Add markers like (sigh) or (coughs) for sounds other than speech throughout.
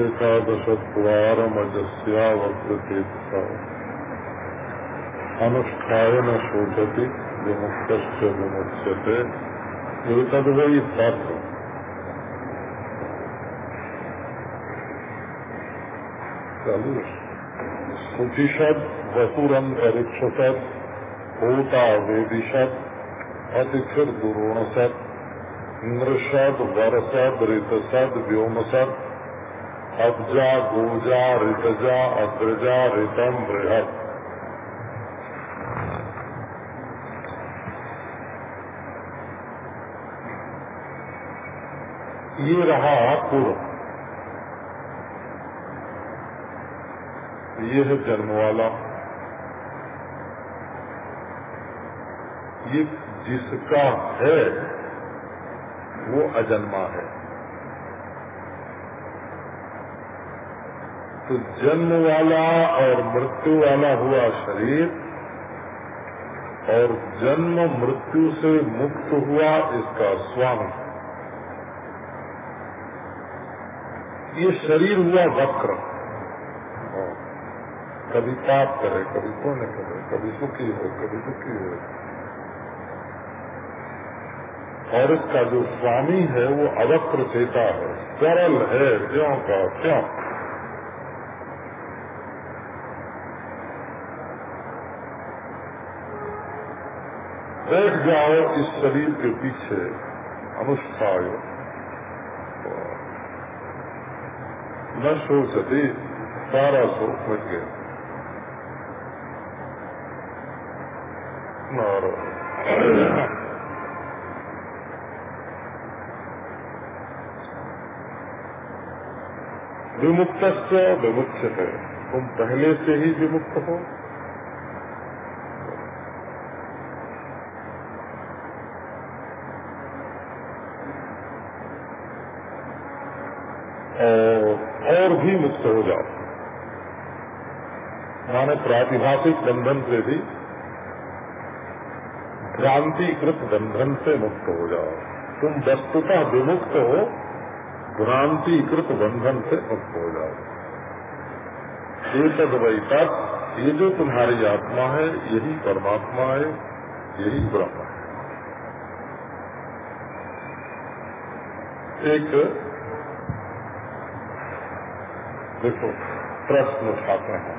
एकादशद्वारमजस्यावर्तते अनुष्ठाय न शोचति विमुक्त विमुच्यते तद वही तत्व सुचिषद वसुरंतरिक्षसद होता वेदिषद अतिथिर दुरोणसद नृषद वरसद ऋतसद व्योमसद अब्जा गोजा ऋतजा अग्रजा ऋतम बृहद ये रहा पूर्व। ये है जन्म वाला ये जिसका है, वो अजन्मा है। तो जन्म वाला और मृत्यु वाला हुआ शरीर, और जन्म मृत्यु से मुक्त हुआ इसका स्वामी। ये शरीर हुआ वक्र। कभी पाप करे, कभी पुण्य करे, कभी सुखी हो, कभी दुखी हो। और इसका जो स्वामी है, वो अवक्र चेता है। सरल है क्यों का क्यों बैठ जाओ इस शरीर के पीछे, अनुष्ठाय। न सोचते सारा शोक मिट गया। विमुक्त विमुक्त है तुम पहले से ही विमुक्त हो और भी मुक्त हो जाओ। माने प्रातिभाषिक बंधन से भी भ्रांतिकृत बंधन से मुक्त हो जाओ। तुम वस्तुता विमुक्त हो, भ्रांतिकृत बंधन से मुक्त हो जाओ। वही तत् ये जो तुम्हारी आत्मा है, यही परमात्मा है, यही ब्रह्म है। एक देखो प्रश्न उठाते हैं।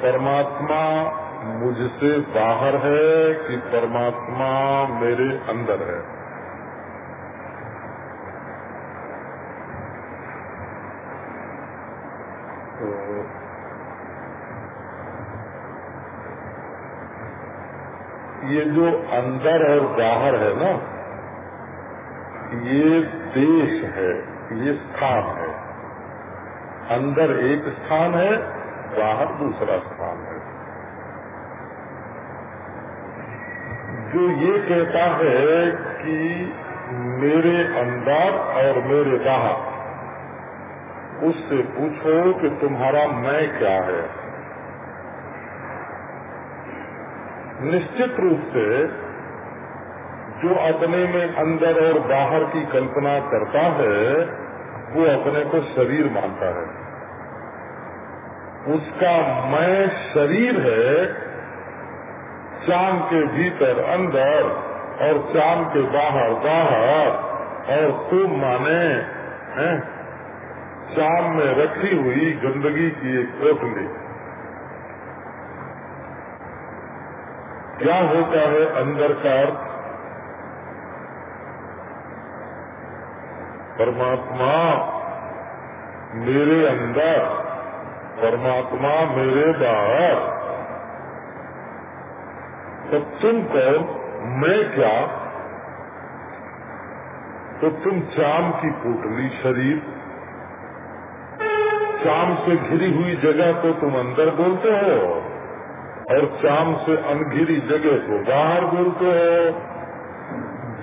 परमात्मा मुझसे बाहर है कि परमात्मा मेरे अंदर है तो ये जो अंदर और बाहर है ना, ये देश है, ये स्थान है। अंदर एक स्थान है, बाहर दूसरा स्थान है। जो ये कहता है कि मेरे अंदर और मेरे बाहर, उससे पूछो कि तुम्हारा मैं क्या है। निश्चित रूप से जो अपने में अंदर और बाहर की कल्पना करता है, वो अपने को शरीर मानता है। उसका मैं शरीर है, चाँद के भीतर अंदर और चाँद के बाहर बाहर, और तुम माने, हैं? चाँद में रखी हुई गंदगी की एक पोटली। क्या होता है अंदर का अर्थ? परमात्मा मेरे अंदर, परमात्मा मेरे बाहर। तो तुम कौन? मैं क्या? तो तुम चाम की पोटली शरीर। चाम से घिरी हुई जगह को तुम अंदर बोलते हो। और शाम से अनघिरी जगह को बाहर बोलते हो।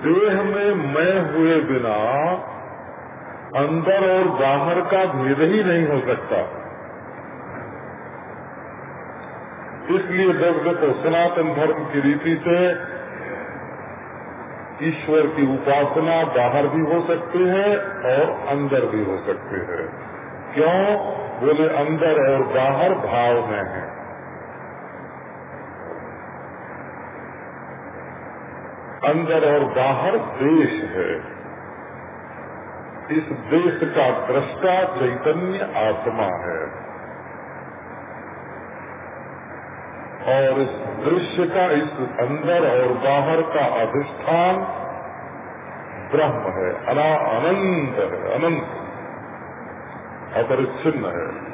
देह में मैं हुए बिना अंदर और बाहर का भेद ही नहीं हो सकता। इसलिए जब देखो सनातन धर्म की रीति से ईश्वर की उपासना बाहर भी हो सकती है और अंदर भी हो सकती है। क्यों? बोले, अंदर और बाहर भाव में है। अंदर और बाहर देश है। इस देश का दृष्टा चैतन्य आत्मा है। और इस दृश्य का, इस अंदर और बाहर का अधिष्ठान ब्रह्म है, अना अनंत है, अनंत। अपरिच्छिन्न है।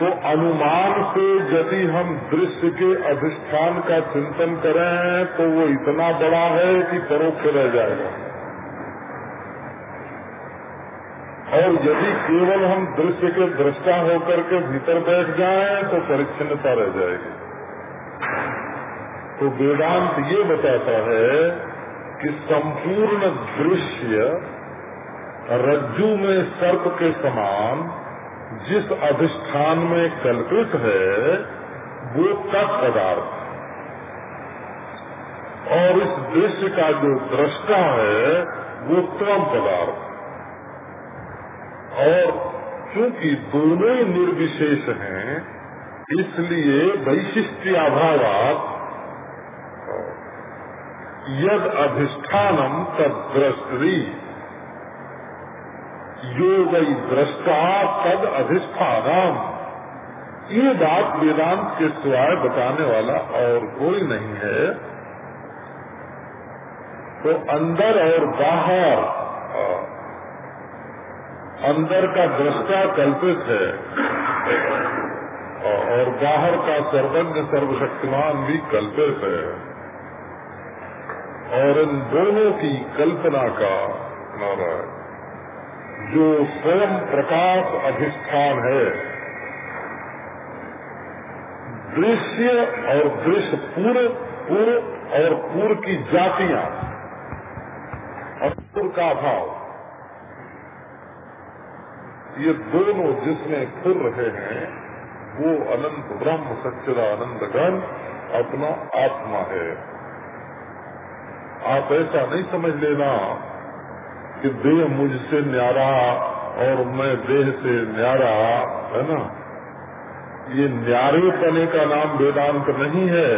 तो अनुमान से यदि हम दृश्य के अधिष्ठान का चिंतन करें तो वो इतना बड़ा है कि परोक्ष रह जाएगा। और यदि केवल हम दृश्य के दृष्टा होकर के भीतर बैठ जाएँ तो परिच्छिन्नता रह जाएगी। तो वेदांत ये बताता है कि संपूर्ण दृश्य रज्जू में सर्प के समान जिस अधिष्ठान में कल्पित है, वो तत्पदार्थ और इस दृश्य का जो दृष्टा है, वो तम पदार्थ और क्योंकि दोनों ही निर्विशेष हैं, इसलिए वैशिष्ट वैशिष्ट्याभावात यद अधिष्ठानम तद दृष्टि। योग दृष्टा तद अधिष्ठान ये बात वेदांत के सिवाय बताने वाला और कोई नहीं है। तो अंदर और बाहर अंदर का दृष्टा कल्पित है और बाहर का सर्वज्ञ सर्वशक्तिमान भी कल्पित है। और इन दोनों की कल्पना का नारायण। जो स्वयं प्रकाश अधिष्ठान है। दृश्य और दृश्य पूर्व पूर्व और पूर्व की जातियाँ। और पूर्व का भाव। ये दोनों जिसमें फिर रहे हैं, वो अनंत ब्रह्म, सच्चिदानंद गण, अपना आत्मा है। आप ऐसा नहीं समझ लेना कि देह मुझसे न्यारा और मैं देह से न्यारा, है ना? ये न्यारे पने का नाम वेदांत नहीं है।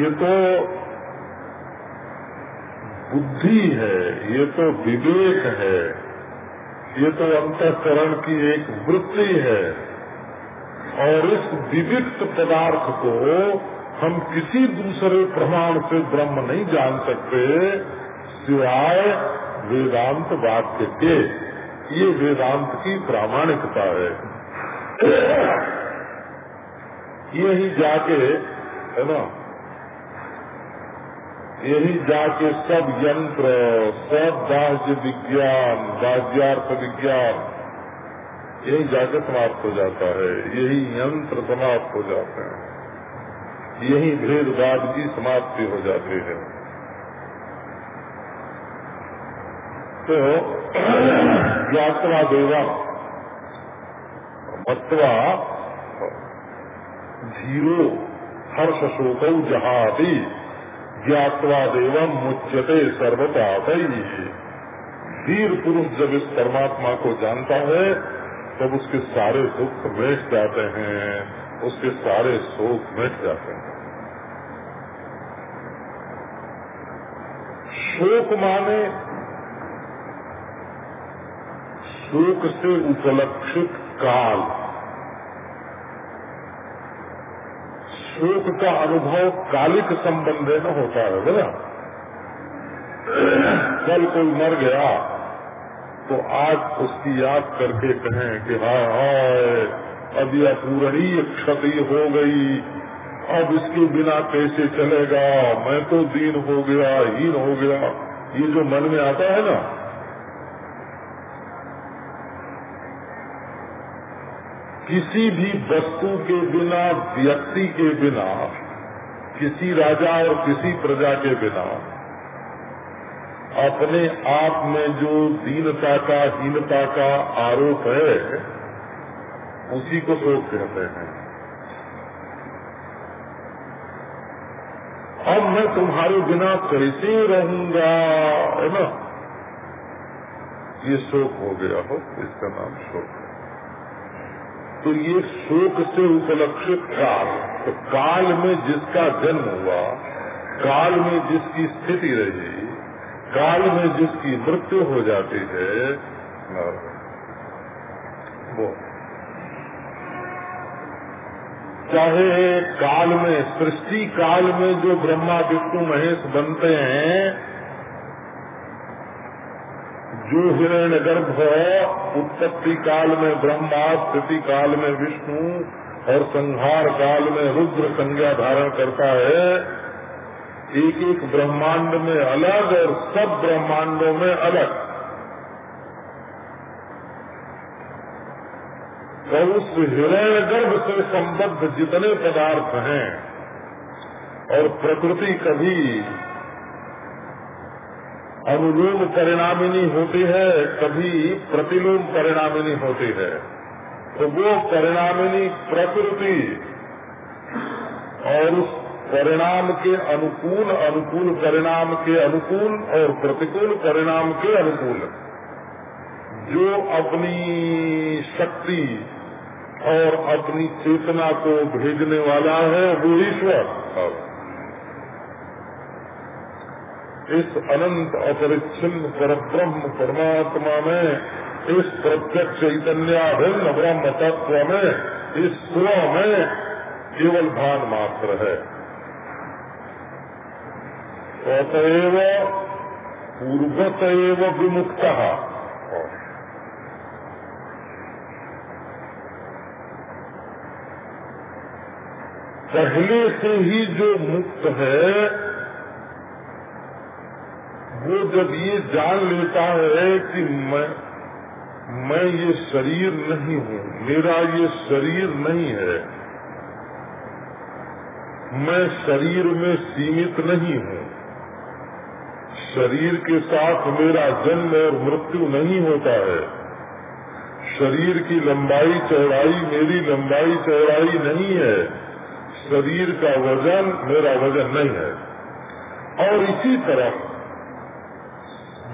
ये तो बुद्धि है, ये तो विवेक है, ये तो अंतकरण की एक वृत्ति है। और इस विविक्त पदार्थ को हम किसी दूसरे प्रमाण से ब्रह्म नहीं जान सकते, सिवाय वेदांत वाक्य के। ये वेदांत की प्रामाणिकता है। यही जाके, है ना? यही जाके सब यंत्र, सब बाह्य विज्ञान, बाह्यार्थ विज्ञान, यही जाके समाप्त हो जाता है। यही यंत्र समाप्त हो जाते हैं। यही भेदभाव की समाप्ति हो जाती है। तो ज्ञातवा देवा, मत्वा, धीरो हर्ष शोक जहादी ज्ञातवा देवम मुच्यते सर्वपापई धीर पुरुष जब इस परमात्मा को जानता है, तब उसके सारे दुख मिट जाते हैं। उसके सारे शोक मिट जाते हैं। शोक माने शोक से उपलक्षित काल। शोक का अनुभव कालिक संबंध न होता है बोला कल कोई मर गया तो आज उसकी याद करके कहें कि हाय हाय अब यह पूरणीय क्षति हो गई। अब इसके बिना कैसे चलेगा? मैं तो दीन हो गया, हीन हो गया। ये जो मन में आता है ना, किसी भी वस्तु के बिना, व्यक्ति के बिना, किसी राजा और किसी प्रजा के बिना, अपने आप में जो दीनता का, हीनता का आरोप है उसी को शोक कहते हैं। अब मैं तुम्हारे बिना कैसे रहूँगा, है ना? ये शोक हो गया हो, इसका नाम शोक। तो ये शोक से उपलक्षित काल तो काल में जिसका जन्म हुआ, काल में जिसकी स्थिति रही, काल में जिसकी मृत्यु हो जाती है वो चाहे काल में, सृष्टि काल में जो ब्रह्मा, विष्णु, महेश बनते हैं, जो हिरण्य गर्भ उत्पत्ति काल में ब्रह्मा, स्थिति काल में विष्णु और संहार काल में रुद्र संज्ञा धारण करता है एक एक ब्रह्मांड में अलग और सब ब्रह्मांडों में अलग। तो उस हिरण्य गर्भ से संबद्ध जितने पदार्थ हैं, और प्रकृति कभी अनुलोम परिणामिनी होती है, कभी प्रतिलोम परिणामिनी होती है। तो वो परिणामिनी प्रकृति और उस परिणाम के अनुकूल अनुकूल परिणाम के अनुकूल और प्रतिकूल परिणाम के अनुकूल। जो अपनी शक्ति और अपनी चेतना को भेजने वाला है वो ईश्वर। इस अनंत अपरिच्छिन्न पर ब्रह्म परमात्मा में इस प्रत्यक्ष चैतन्याभिन्न ब्रह्म तत्व में इस स्व में केवल भान मात्र है। अतएव पूर्वत एव विमुक्त पहले से ही जो मुक्त है, वो जब ये जान लेता है कि मैं मैं ये शरीर नहीं हूँ, मेरा ये शरीर नहीं है, मैं शरीर में सीमित नहीं हूँ, शरीर के साथ मेरा जन्म और मृत्यु नहीं होता है, शरीर की लंबाई चौड़ाई मेरी लंबाई चौड़ाई नहीं है शरीर का वज़न मेरा वज़न नहीं है। और इसी तरह,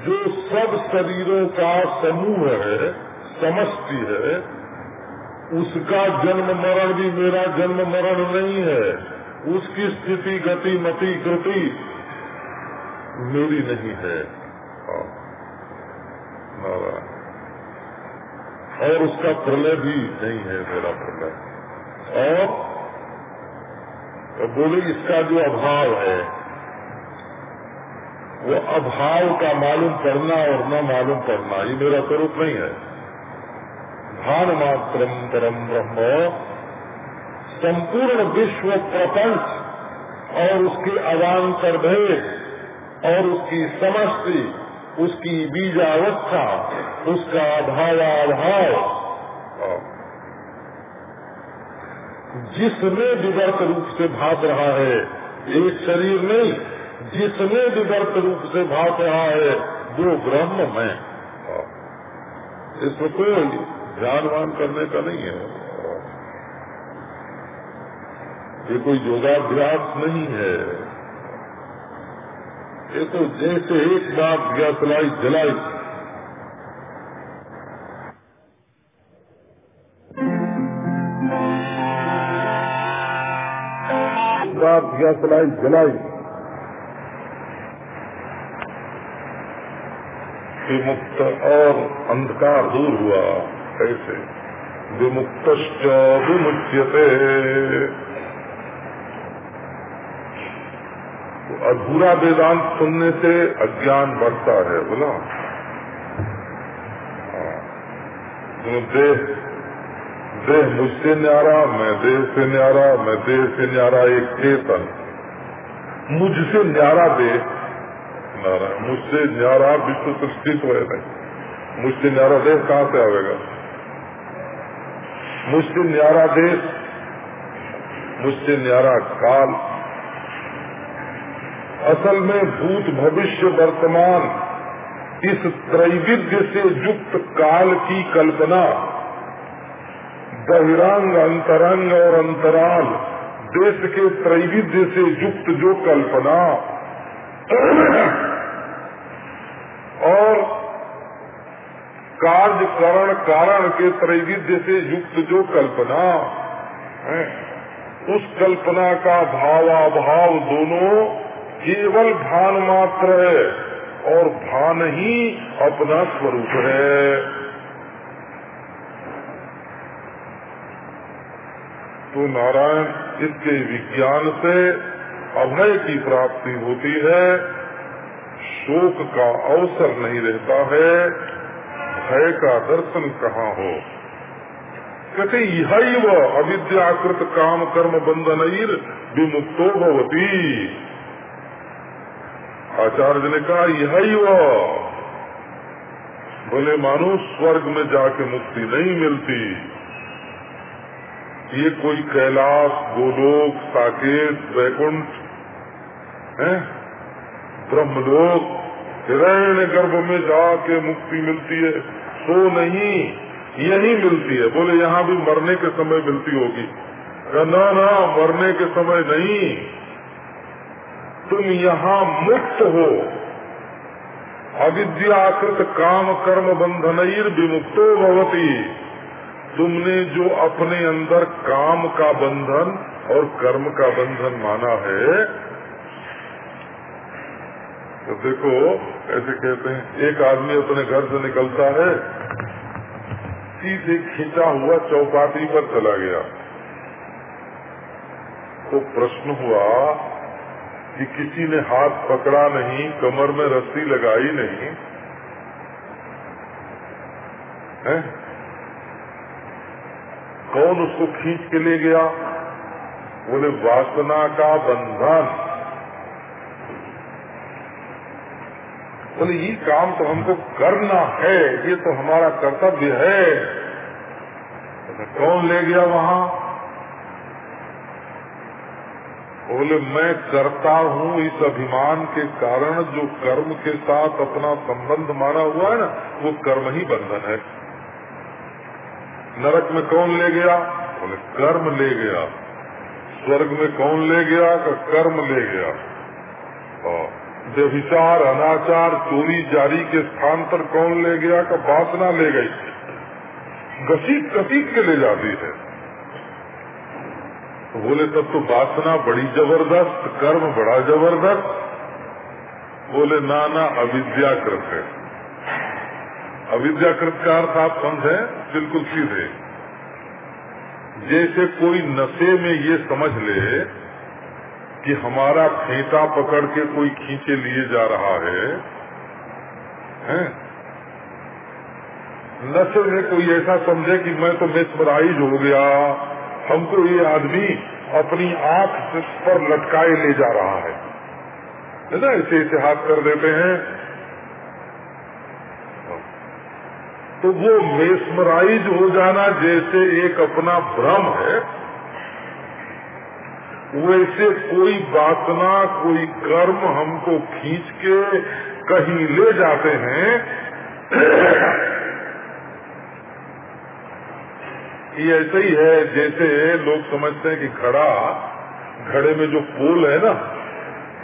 जो सब शरीरों का समूह है, समष्टि है, उसका जन्म मरण भी मेरा जन्म मरण नहीं है। उसकी स्थिति, गति, मति, कृति मेरी नहीं है। हाँ। और उसका प्रलय भी नहीं है मेरा प्रलय। और बोले, इसका जो अभाव है, वो अभाव का मालूम करना और न मालूम करना, ये मेरा स्वरूप नहीं है। भान मात्रम परम ब्रह्म, संपूर्ण विश्व प्रपंच और उसके अवान्तर भेद और उसकी समष्टि, उसकी बीजावस्था, उसका भावाभाव। जिसमें विवर्त रूप से भाग रहा है, एक शरीर नहीं, जिसमें विवर्त रूप से भाग रहा है, वो ब्रह्म में। इसमें कोई ध्यानवान करने का नहीं है। ये कोई योगाभ्यास नहीं है। ये तो जैसे एक दिया जलाई जलाई अंधकार दिया सलाई जलाई। विमुक्त और अंधकार दूर हुआ, ऐसे। विमुक्त विमुच्यते। अधूरा वेदांत सुनने से अज्ञान बढ़ता है, बोला। हाँ। तो देह देह मुझसे न्यारा, मैं देह से न्यारा, मैं देह से न्यारा, एक चेतन। मुझसे न्यारा देह नारा, मुझसे न्यारा विश्व सृष्टि तो है नहीं मुझसे न्यारा देश कहाँ से आवेगा? मुझसे न्यारा देश मुझसे न्यारा काल। असल में भूत भविष्य वर्तमान, इस त्रैविध्य से युक्त काल की कल्पना बहिरंग अंतरंग और अंतराल, देश के त्रैविध्य से युक्त जो कल्पना। और कार्य करण कारण के त्रैविध्य से युक्त जो कल्पना, है, उस कल्पना का भावाभाव दोनों केवल भान मात्र है और भान ही अपना स्वरूप है। तो नारायण इसके विज्ञान से अभय की प्राप्ति होती है। शोक का अवसर नहीं रहता है। भय का दर्शन कहाँ हो? कहते यही व अविद्याकृत काम कर्म बंधन विमुक्तो भवती। आचार्य ने कहा यही व मानो स्वर्ग में जाके मुक्ति नहीं मिलती। ये कोई कैलाश, गोलोक, साकेत, वैकुंठ, है? ब्रह्मलोक, हिरण्य गर्भ में जाके मुक्ति मिलती है सो नहीं, यही मिलती है। बोले, यहाँ भी मरने के समय मिलती होगी। ना ना, मरने के समय नहीं। तुम यहाँ मुक्त हो। अविद्याकृत काम कर्म बंधन विमुक्तो भवती। तुमने जो अपने अंदर काम का बंधन और कर्म का बंधन माना है तो देखो, ऐसे कहते हैं, एक आदमी अपने घर से निकलता है, सीधे खींचा हुआ चौपाटी पर चला गया। तो प्रश्न हुआ कि किसी ने हाथ पकड़ा नहीं, कमर में रस्सी लगाई नहीं, है? कौन उसको खींच के ले गया? बोले, वासना का बंधन। बोले, ये काम तो हमको करना है, ये तो हमारा कर्तव्य है। तो कौन ले गया वहाँ? बोले, मैं करता हूँ इस अभिमान के कारण जो कर्म के साथ अपना संबंध माना हुआ है ना, वो कर्म ही बंधन है। नरक में कौन ले गया? बोले, कर्म ले गया। स्वर्ग में कौन ले गया का कर्म ले गया? व्यभिचार, अनाचार, चोरी, जारी के स्थान पर कौन ले गया का वासना ले गई? घसीट घसीट के ले जाती है। बोले, तब तो वासना बड़ी ज़बरदस्त, कर्म बड़ा ज़बरदस्त। बोले नाना अविद्याकृत है। अविद्याकृत का अर्थ आप समझे बिल्कुल सीधे। जैसे कोई नशे में ये समझ ले कि हमारा फेंटा पकड़ के कोई खींचे लिए जा रहा है, हैं? नशे में कोई ऐसा समझे कि मैं तो मेस्मराइज हो गया हमको ये आदमी अपनी आँख पर लटकाए ले जा रहा है। है ना? ऐसे इतिहास कर देते हैं तो वो मेस्मराइज हो जाना जैसे एक अपना भ्रम है। वैसे कोई वासना कोई कर्म हमको खींच के कहीं ले जाते हैं। ये ऐसे ही है जैसे लोग समझते हैं कि घड़ा, घड़े में जो पोल है ना,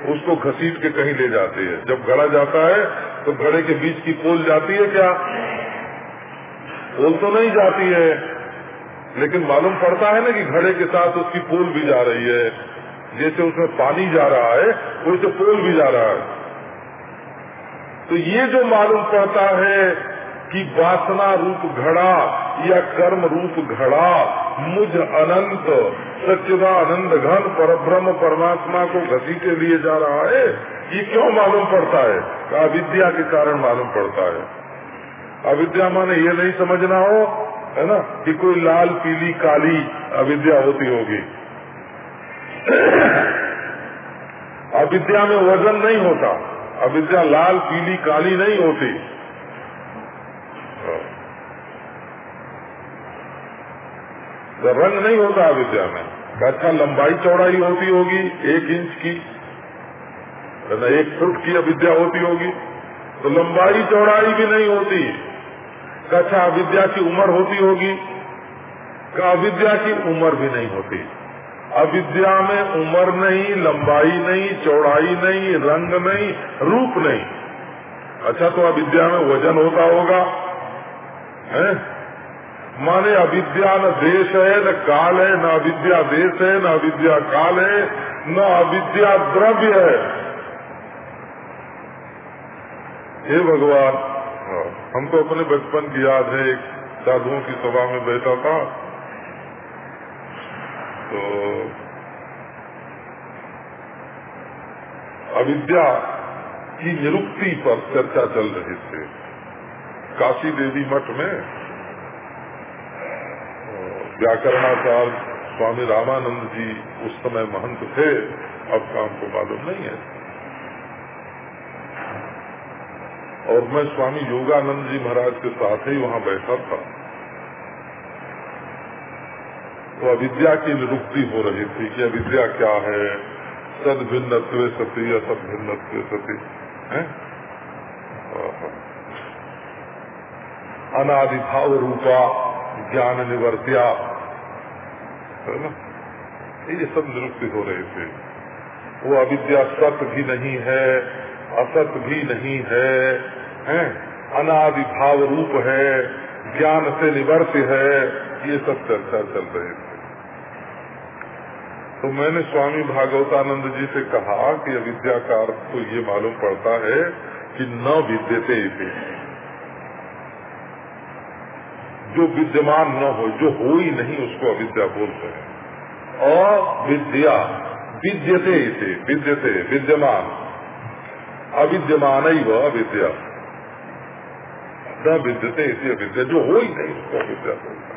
उसको घसीट के कहीं ले जाते हैं। जब घड़ा जाता है तो घड़े के बीच की पोल जाती है क्या? पोल तो नहीं जाती है। लेकिन मालूम पड़ता है ना कि घड़े के साथ उसकी पोल भी जा रही है। जैसे उसमें पानी जा रहा है, वैसे पोल भी जा रहा है। तो ये जो मालूम पड़ता है कि वासना रूप घड़ा या कर्म रूप घड़ा, मुझ अनंत, सच्चिदानंद घन परब्रह्म परमात्मा को गति के लिए जा रहा है, ये क्यों मालूम पड़ता है? अविद्या के कारण मालूम पड़ता है। अविद्या माने ये नहीं समझना हो, है ना, कि कोई लाल, पीली, काली अविद्या होती होगी। अविद्या में वज़न नहीं होता। अविद्या लाल, पीली, काली नहीं होती। तो रंग नहीं होता अविद्या में। अच्छा लंबाई चौड़ाई होती होगी, एक इंच की एक फुट की अविद्या होती होगी। तो लंबाई चौड़ाई भी नहीं होती। अच्छा अविद्या की उम्र होती होगी, का अविद्या की उम्र भी नहीं होती। अविद्या में उम्र नहीं, लंबाई नहीं, चौड़ाई नहीं, रंग नहीं, रूप नहीं। अच्छा तो अविद्या में वज़न होता होगा, है? माने अविद्या न देश है, न काल है, न अविद्या देश है, न अविद्या काल है, न अविद्या द्रव्य है। हे भगवान हमको अपने बचपन की याद है, एक साधुओं की सभा में बैठा था। तो अविद्या की निरुक्ति पर चर्चा चल रही थी। काशी देवी मठ में, व्याकरणाचार्य स्वामी रामानंद जी उस समय महंत थे। अब का हमको मालूम नहीं है। और मैं स्वामी योगानंद जी महाराज के साथ ही वहाँ बैठा था। तो अविद्या की निरुक्ति हो रही थी कि अविद्या क्या है? सद भिन्न सती असद भिन्न सती अनादिभाव रूपा ज्ञान निवर्त्या है ना? ये सब निरुक्ति हो रहे थे। वो अविद्या सत भी नहीं है असत भी नहीं है, है? अनादिभाव रूप है, ज्ञान से निवर्त है, ये सब चर्चा चल रही थे। तो मैंने स्वामी भागवतानंद जी से कहा कि अविद्या का अर्थ तो ये मालूम पड़ता है कि न विद्यते इसे जो विद्यमान न हो, जो हो ही नहीं, उसको अविद्या बोलते हैं। अविद्या, विद्यते इसे विद्यते, विद्यमान। अविद्यमान अविद्या। न विद्यते इसे अविद्या जो हो ही नहीं उसको अविद्या बोलता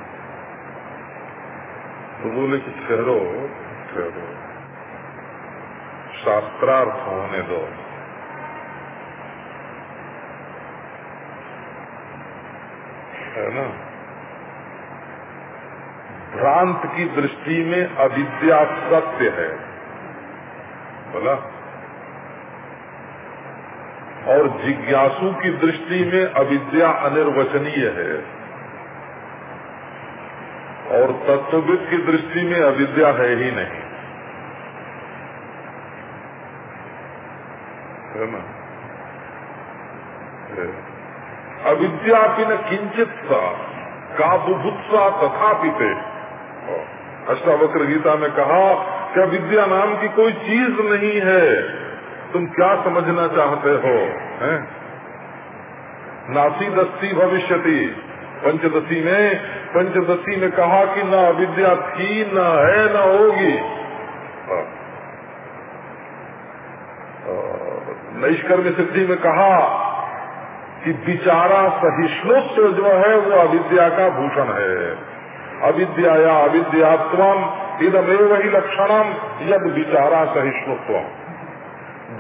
तो बोले कि ठहरो करो शास्त्रार्थ होने दो। है ना? भ्रांत की दृष्टि में अविद्या सत्य है। बोला? और जिज्ञासु की दृष्टि में अविद्या अनिर्वचनीय है। और तत्वविद की दृष्टि में अविद्या है ही नहीं। है ना? अविद्या की न किंचित सा का बुभुत्सा तथा पिते अष्टावक्र गीता में कहा कि अविद्या नाम की कोई चीज़ नहीं है। तुम क्या समझना चाहते हो, हैं? नासी दस्ती भविष्यति। पंचदशी में पंचदशी में कहा कि न अविद्या थी न है, न होगी। नैष्कर्म सिद्धि में कहा कि विचारा सहिष्णुत्व जो है, वो अविद्या का भूषण है। अविद्या या अविद्यात्म इदमेव ही लक्षणम, यद विचारा सहिष्णुत्व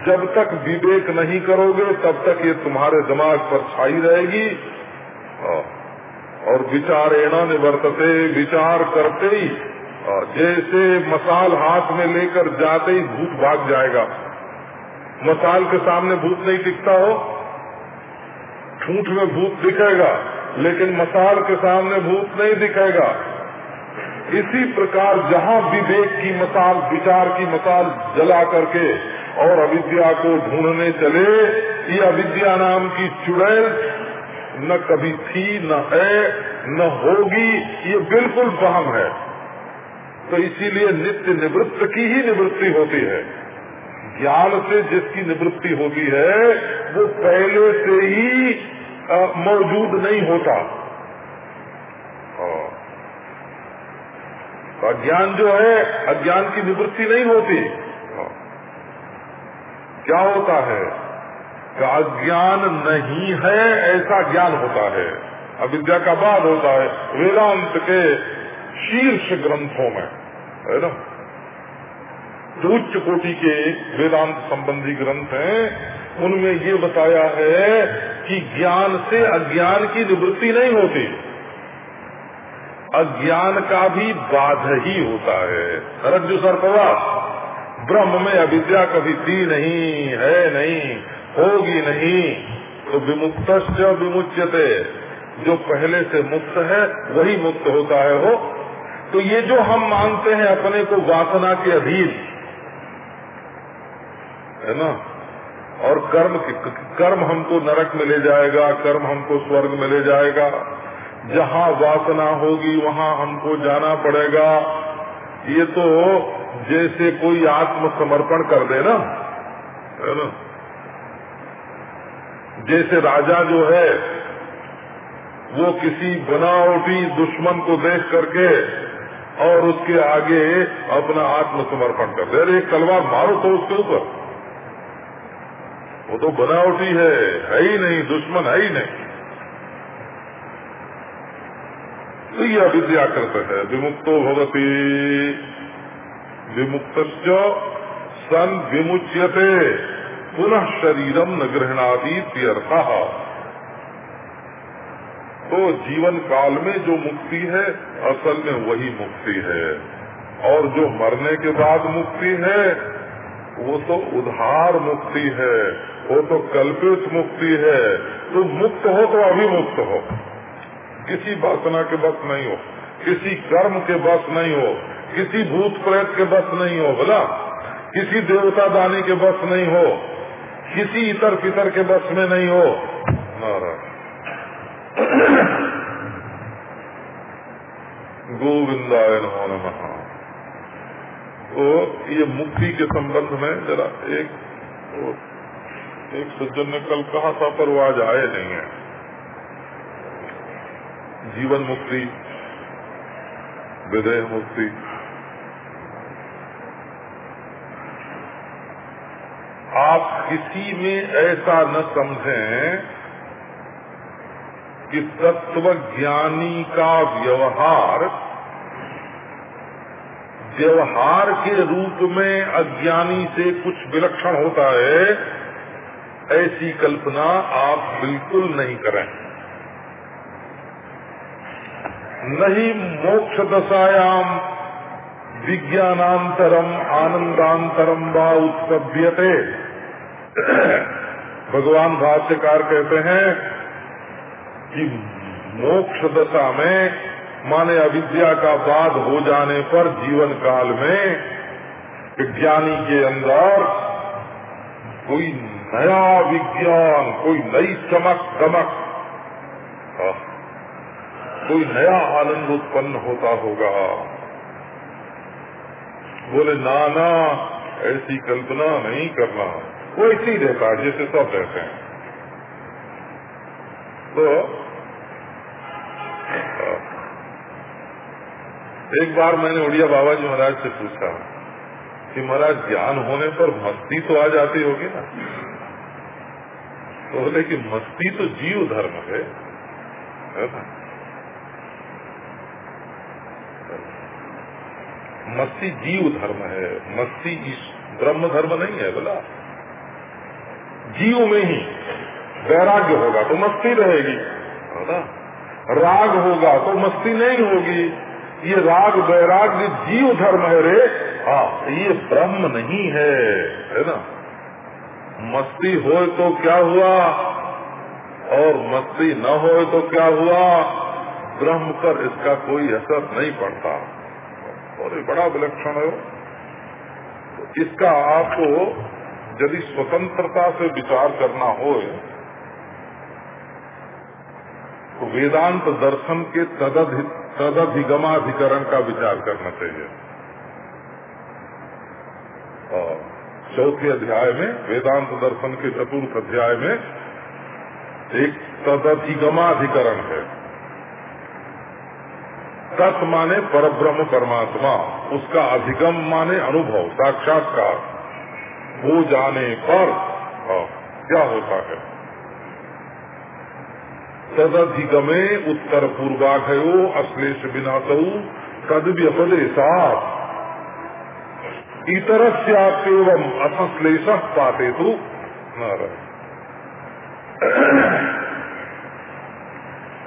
जब तक विवेक नहीं करोगे, तब तक ये तुम्हारे दिमाग पर छाई रहेगी। और विचारेण निवर्तते, विचार करते ही जैसे मसाल हाथ में लेकर जाते ही भूत भाग जाएगा। मसाल के सामने भूत नहीं दिखता हो। ठूठ में भूत दिखेगा, लेकिन मसाल के सामने भूत नहीं दिखेगा। इसी प्रकार जहाँ विवेक की मसाल, विचार की मसाल जला करके और अविद्या को ढूँढने चले, ये अविद्या नाम की चुड़ैल न कभी थी, न है, न होगी, ये बिल्कुल वहम है। तो इसीलिए नित्य निवृत्त की ही निवृत्ति होती है। ज्ञान से जिसकी निवृत्ति होती है, वो पहले से ही मौजूद नहीं होता। अज्ञान जो है, अज्ञान की निवृत्ति नहीं होती। क्या होता है? कि अज्ञान नहीं है ऐसा ज्ञान होता है? अविद्या का बाद होता है वेदांत के शीर्ष ग्रंथों में, है ना? जो उच्च कोटि के वेदांत संबंधी ग्रंथ हैं, उनमें ये बताया है कि ज्ञान से अज्ञान की निवृत्ति नहीं होती। अज्ञान का भी बाध ही होता है। रज्जु सर्पवा ब्रह्म में अविद्या कभी थी नहीं, है नहीं, होगी नहीं तो विमुक्त विमुच्यते। जो पहले से मुक्त है, वही मुक्त होता है हो तो ये जो हम मानते हैं अपने को वासना के अधीन, है ना? और कर्म कर्म हमको नरक में ले जाएगा, कर्म हमको स्वर्ग में ले जाएगा। जहाँ वासना होगी, वहाँ हमको जाना पड़ेगा। ये तो जैसे कोई आत्मसमर्पण कर दे ना, है ना? जैसे राजा जो है, वो किसी बनावटी दुश्मन को देख करके और उसके आगे अपना आत्मसमर्पण कर दे। अरे, एक तलवार मारो तो उसके ऊपर। वो तो बनावटी है है ही नहीं, दुश्मन है ही नहीं। तो ये अविद्या करते है। विमुक्तो भवती। विमुक्त सन विमुच्यते। पुनः शरीरम न गृहणादी तीर्थ तो जीवन काल में जो मुक्ति है, असल में वही मुक्ति है। और जो मरने के बाद मुक्ति है, वो तो उधार मुक्ति है। वो तो कल्पित मुक्ति है। तो मुक्त हो तो अभिमुक्त हो। किसी वासना के बस नहीं हो। किसी कर्म के बस नहीं हो। किसी भूत प्रेत के बस नहीं हो, बोला। किसी देवता दानी के बस नहीं हो। किसी इतर पितर के बस में नहीं हो। नारायण। गोविंदाय तो ये मुक्ति के संबंध में जरा एक एक सज्जन ने कल कहा था, पर वो आज आए नहीं है। जीवन मुक्ति, विदेह मुक्ति। आप किसी में ऐसा न समझें कि तत्व ज्ञानी का व्यवहार व्यवहार के रूप में अज्ञानी से कुछ विलक्षण होता है, ऐसी कल्पना आप बिल्कुल नहीं करें। नहीं मोक्ष दशायाम विज्ञानांतरम आनंदांतरम व उत्सभ्यते भगवान भाष्यकार कहते हैं कि मोक्ष दशा में, माने अविद्या का बाध हो जाने पर जीवन काल में विज्ञानी के अंदर कोई नया विज्ञान, कोई नई चमक दमक कोई नया आनंद उत्पन्न होता होगा। बोले ना ना ऐसी कल्पना नहीं करना। वो ऐसे रहता है, जैसे सब रहते हैं। तो एक बार मैंने उड़िया बाबा जी महाराज से पूछा कि, महाराज, ज्ञान होने पर मस्ती तो आ जाती होगी ना? तो बोले कि, मस्ती तो जीव धर्म है। है ना? मस्ती जीव धर्म है, मस्ती ब्रह्म धर्म नहीं है बोला। जीव में ही वैराग्य होगा तो मस्ती रहेगी ना? राग होगा तो मस्ती नहीं होगी। ये राग वैराग्य जीव धर्म है रे। हाँ ये ब्रह्म नहीं है है ना? मस्ती हो तो क्या हुआ? और मस्ती न हो तो क्या हुआ? ब्रह्म पर इसका कोई असर नहीं पड़ता। और ये बड़ा विलक्षण है। तो इसका आपको यदि स्वतंत्रता से विचार करना हो तो वेदांत दर्शन के तदधिगमाधिकरण का विचार करना चाहिए। चौथे अध्याय में, वेदांत दर्शन के चतुर्थ अध्याय में एक तदधिगमाधिकरण है। तत् माने परब्रह्म परमात्मा। उसका अधिगम माने अनुभव, साक्षात्कार। हो जाने पर क्या होता है? तदधिगमे उत्तर पूर्वाघयो अश्लेष विनाशौ तद व्यपदेशात इतर एवं असश्लेष पाते तो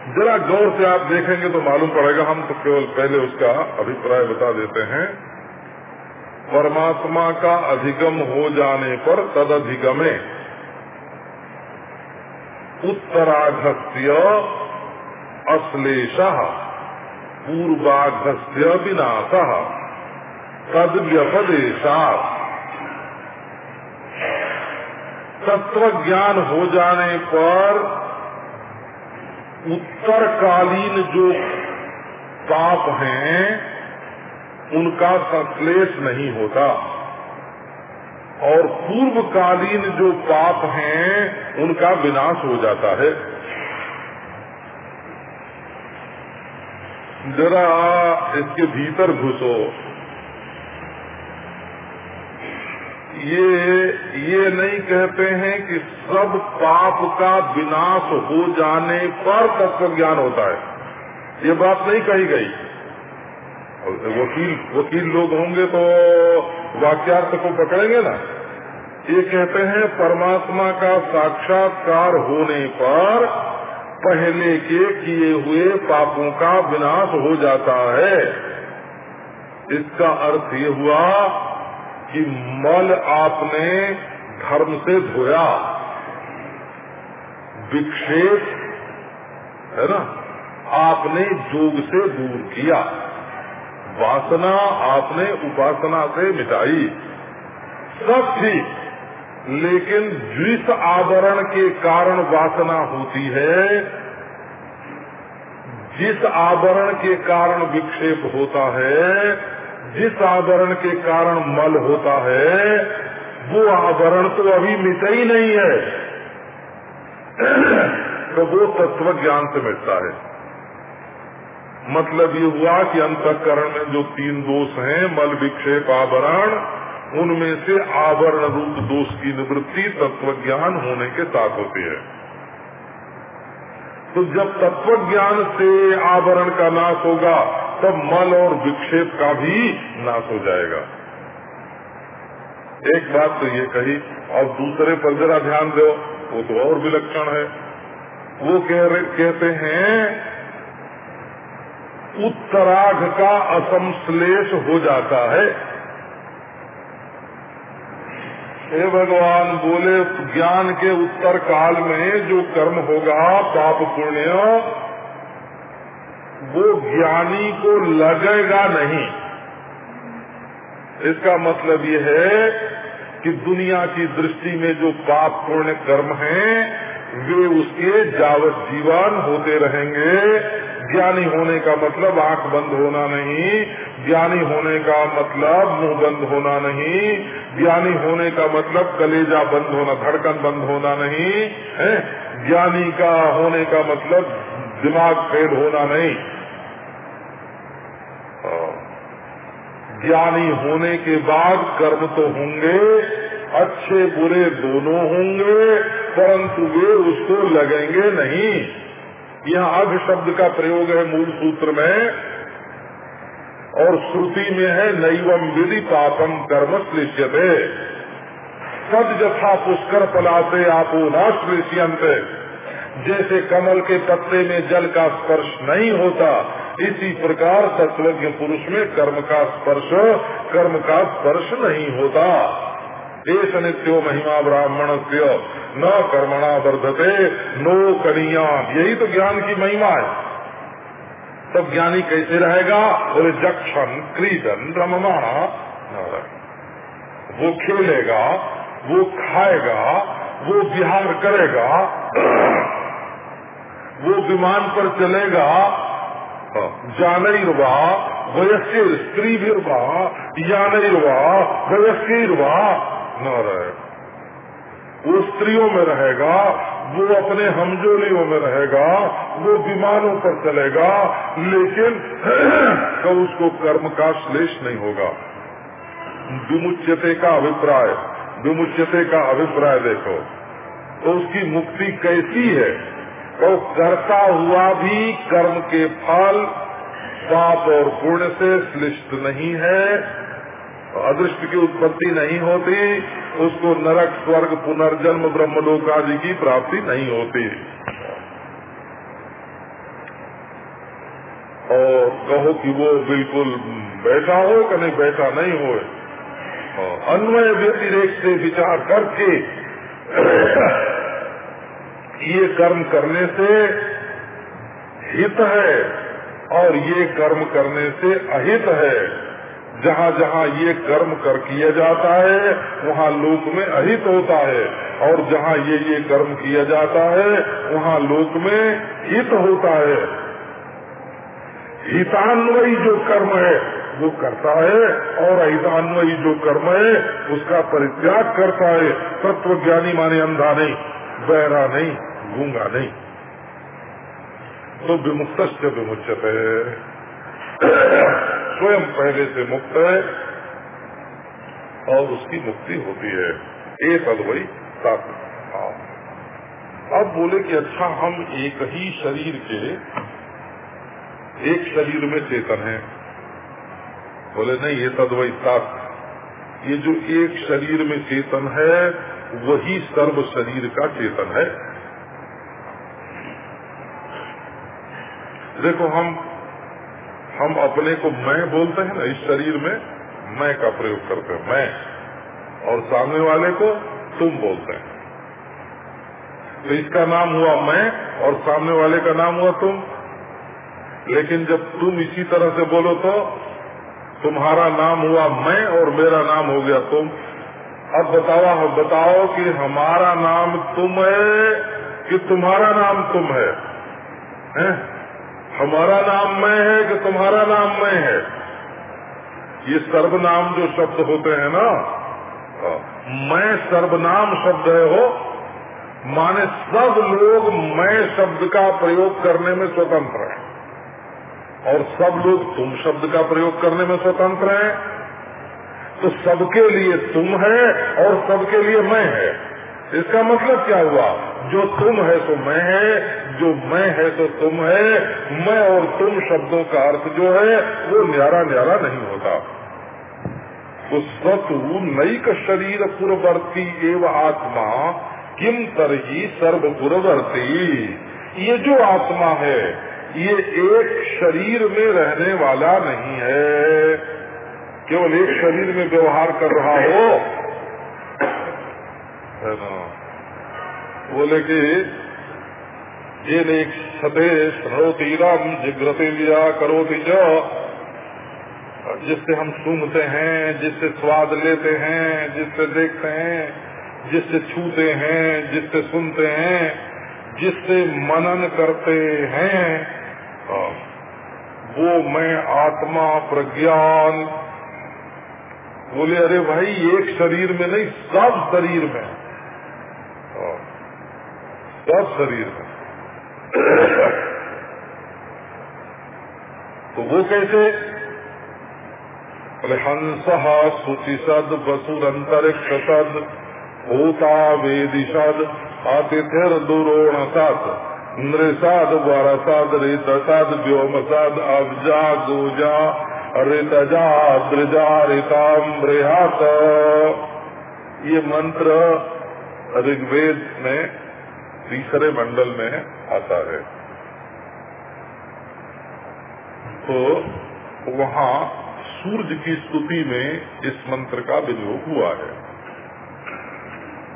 जरा गौर से आप देखेंगे तो मालूम पड़ेगा, हम तो केवल पहले उसका अभिप्राय बता देते हैं। परमात्मा का अधिगम हो जाने पर तद अधिगमे उत्तराघस्य अश्लेष पूर्वाघस्य विनाश तद व्यपदेशा तत्व ज्ञान हो जाने पर उत्तरकालीन जो पाप हैं, उनका संश्लेष नहीं होता। और पूर्वकालीन जो पाप हैं, उनका विनाश हो जाता है। जरा इसके भीतर घुसो। ये ये नहीं कहते हैं कि सब पाप का विनाश हो जाने पर तत्व ज्ञान होता है। ये बात नहीं कही गई। वकील वकील लोग होंगे तो वाक्यार्थ को पकड़ेंगे ना। ये कहते हैं परमात्मा का साक्षात्कार होने पर पहले के किए हुए पापों का विनाश हो जाता है। इसका अर्थ ये हुआ कि मल आपने धर्म से धोया। विक्षेप, है ना? आपने जोग से दूर किया। वासना आपने उपासना से मिटाई। सब ठीक। लेकिन जिस आवरण के कारण वासना होती है, जिस आवरण के कारण विक्षेप होता है जिस आवरण के कारण मल होता है, वो आवरण तो अभी मिटा ही नहीं है। (clears throat) तो वो तत्व ज्ञान से मिटता है। मतलब ये हुआ कि अंतकरण में जो तीन दोष हैं, मल, विक्षेप, आवरण, उनमें से आवरण रूप दोष की निवृत्ति तत्व ज्ञान होने के साथ होती है। तो जब तत्व ज्ञान से आवरण का नाश होगा तब मन और विक्षेप का भी नाश हो जाएगा। एक बात तो ये कही, और दूसरे पर जरा ध्यान दो, वो तो और विलक्षण है। वो कह रहे, कहते हैं उत्तराघ का असंश्लेष हो जाता है। हे भगवान, बोले, ज्ञान के उत्तर काल में जो कर्म होगा, पाप पुण्य वो ज्ञानी को लगेगा नहीं। इसका मतलब ये है कि दुनिया की दृष्टि में जो पाप पूर्ण कर्म हैं, वे उसके जावत जीवन होते रहेंगे। ज्ञानी होने का मतलब आँख बंद होना नहीं, ज्ञानी होने का मतलब मुँह बंद होना नहीं, ज्ञानी होने का मतलब कलेजा बंद होना, धड़कन बंद होना नहीं, है? ज्ञानी का होने का मतलब दिमाग फेल होना नहीं। ज्ञानी होने के बाद कर्म तो होंगे, अच्छे बुरे दोनों होंगे, परंतु वे उसको लगेंगे नहीं। यह अघ शब्द का प्रयोग है मूल सूत्र में, और श्रुति में है, नैवम विधि पापम कर्म श्लिष्यते। सद जथा पुष्कर पलाते आपो न श्लिष्यंत जैसे कमल के पत्ते में जल का स्पर्श नहीं होता, इसी प्रकार तत्वज्ञ पुरुष में कर्म का स्पर्श, कर्म का स्पर्श नहीं होता। देश नित्यो महिमा ब्राह्मण न कर्मणा वर्धते, नो कनिया। यही तो ज्ञान की महिमा है। तब ज्ञानी कैसे रहेगा? बोले जक्षण क्रीडन रममाणा वो खेलेगा, वो खाएगा, वो विहार करेगा। वो विमान पर चलेगा, जानैर्वा, वयस्कर स्त्री भी जानैर्वा वयस्कर न रहे वो स्त्रियों में रहेगा, वो अपने हमजोलियों में रहेगा, वो विमानों पर चलेगा, लेकिन (clears throat) कब उसको कर्म का श्लेष नहीं होगा। विमुच्यते का अभिप्राय, विमुच्यते का अभिप्राय देखो। तो उसकी मुक्ति कैसी है? तो करता हुआ भी कर्म के फल, पाप और पुण्य से श्लिष्ट नहीं है, अदृष्ट की उत्पत्ति नहीं होती, उसको नरक, स्वर्ग, पुनर्जन्म, ब्रह्मलोक आदि की प्राप्ति नहीं होती। और कहो कि वो बिल्कुल बैठा हो कि नहीं बैठा नहीं हो। अन्वय व्यतिरेक से विचार करके ये कर्म करने से हित है और ये कर्म करने से अहित है। जहाँ जहाँ ये कर्म कर किया जाता है, वहाँ लोक में अहित होता है। और जहाँ ये ये कर्म किया जाता है, वहाँ लोक में हित होता है। हितान्वयी जो कर्म है, वो करता है और अहितान्वयी जो कर्म है, उसका परित्याग करता है। तत्व ज्ञानी माने अंधा नहीं। बहरा नहीं, गूँगा नहीं। तो विमुक्त विमुचत है स्वयं पहले से मुक्त है और उसकी मुक्ति होती है। एक अद्वई अब बोले कि अच्छा हम एक ही शरीर के, एक शरीर में चेतन है। बोले, नहीं, ये तद्वई तात्व ये जो एक शरीर में चेतन है वही सर्व शरीर का चेतन है। देखो, हम हम अपने को मैं बोलते हैं ना, इस शरीर में मैं का प्रयोग करते हैं, मैं। और सामने वाले को तुम बोलते हैं। तो इसका नाम हुआ मैं, और सामने वाले का नाम हुआ तुम। लेकिन जब तुम इसी तरह से बोलो तो तुम्हारा नाम हुआ मैं, और मेरा नाम हो गया तुम। अब बताओ हम बताओ कि हमारा नाम तुम है कि तुम्हारा नाम तुम है, है? हमारा नाम मैं है कि तुम्हारा नाम मैं है? ये सर्वनाम जो शब्द होते हैं ना मैं सर्वनाम शब्द है हो माने सब लोग मैं शब्द का प्रयोग करने में स्वतंत्र हैं। और सब लोग तुम शब्द का प्रयोग करने में स्वतंत्र हैं। तो सबके लिए तुम है और सबके लिए मैं है। इसका मतलब क्या हुआ? जो तुम है तो मैं है, जो मैं है तो तुम है। मैं और तुम शब्दों का अर्थ जो है, वो न्यारा न्यारा नहीं होता। तो सतु नईक शरीर पुरवर्ती एवं आत्मा किम तरही सर्व पुरवर्ती ये जो आत्मा है, ये एक शरीर में रहने वाला नहीं है। केवल एक शरीर में व्यवहार कर रहा हो, है ना? बोले कि ये एक सते श्रोतीरम जिग्रते लिया करोति जो जिससे हम सुनते हैं, जिससे स्वाद लेते हैं, जिससे देखते हैं, जिससे छूते हैं, जिससे सुनते हैं, जिससे मनन करते हैं, वो मैं आत्मा प्रज्ञान बोले, अरे भाई, एक शरीर में नहीं, सब शरीर में सब शरीर में (coughs) तो वो कैसे बोले हंस सुचिसद वसुरंतरिक्ष सद होता वेदिशद आतिथ्यर दुरोण सद नृषाद वरसद ऋतसद व्योमसद, अब्जा, गोजा ऋतजा द्रजा ऋताम बृहत ये मंत्र ऋग्वेद में तीसरे मंडल में आता है। तो वहाँ सूर्य की स्तुति में इस मंत्र का विनियोग हुआ है।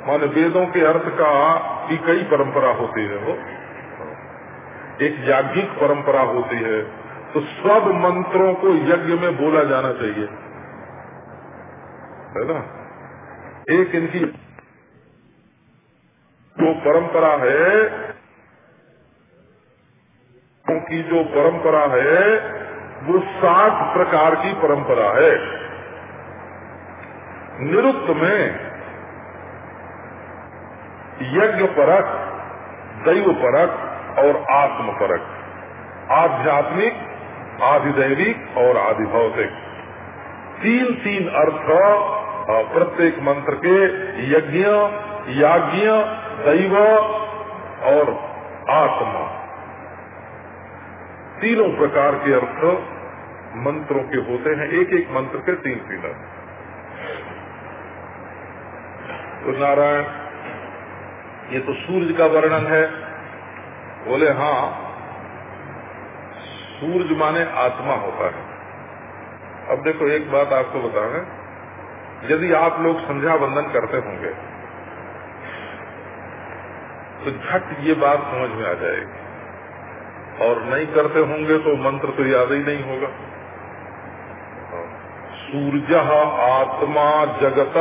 मान वेदों के अर्थ का की कई परंपरा होती है वो। एक याज्ञिक परंपरा होती है। तो सब मंत्रों को यज्ञ में बोला जाना चाहिए। है ना? एक इनकी जो परंपरा है की जो परंपरा है, वो सात प्रकार की परंपरा है। निरुक्त में यज्ञ परक, दैव परक और आत्म परक। आध्यात्मिक आधिदैविक और आधिभौतिक तीन तीन अर्थ प्रत्येक मंत्र के यज्ञ, याज्ञ, दैव और आत्मा। तीनों प्रकार के अर्थ मंत्रों के होते हैं एक एक मंत्र के तीन तीन अर्थ। तो नारायण, ये तो सूर्य का वर्णन है। बोले हाँ सूर्य माने आत्मा होता है। अब देखो एक बात आपको बताएँ यदि आप लोग संध्या वंदन करते होंगे तो झट ये बात समझ में आ जाएगी। और नहीं करते होंगे तो मंत्र तो याद ही नहीं होगा। सूर्य आत्मा जगत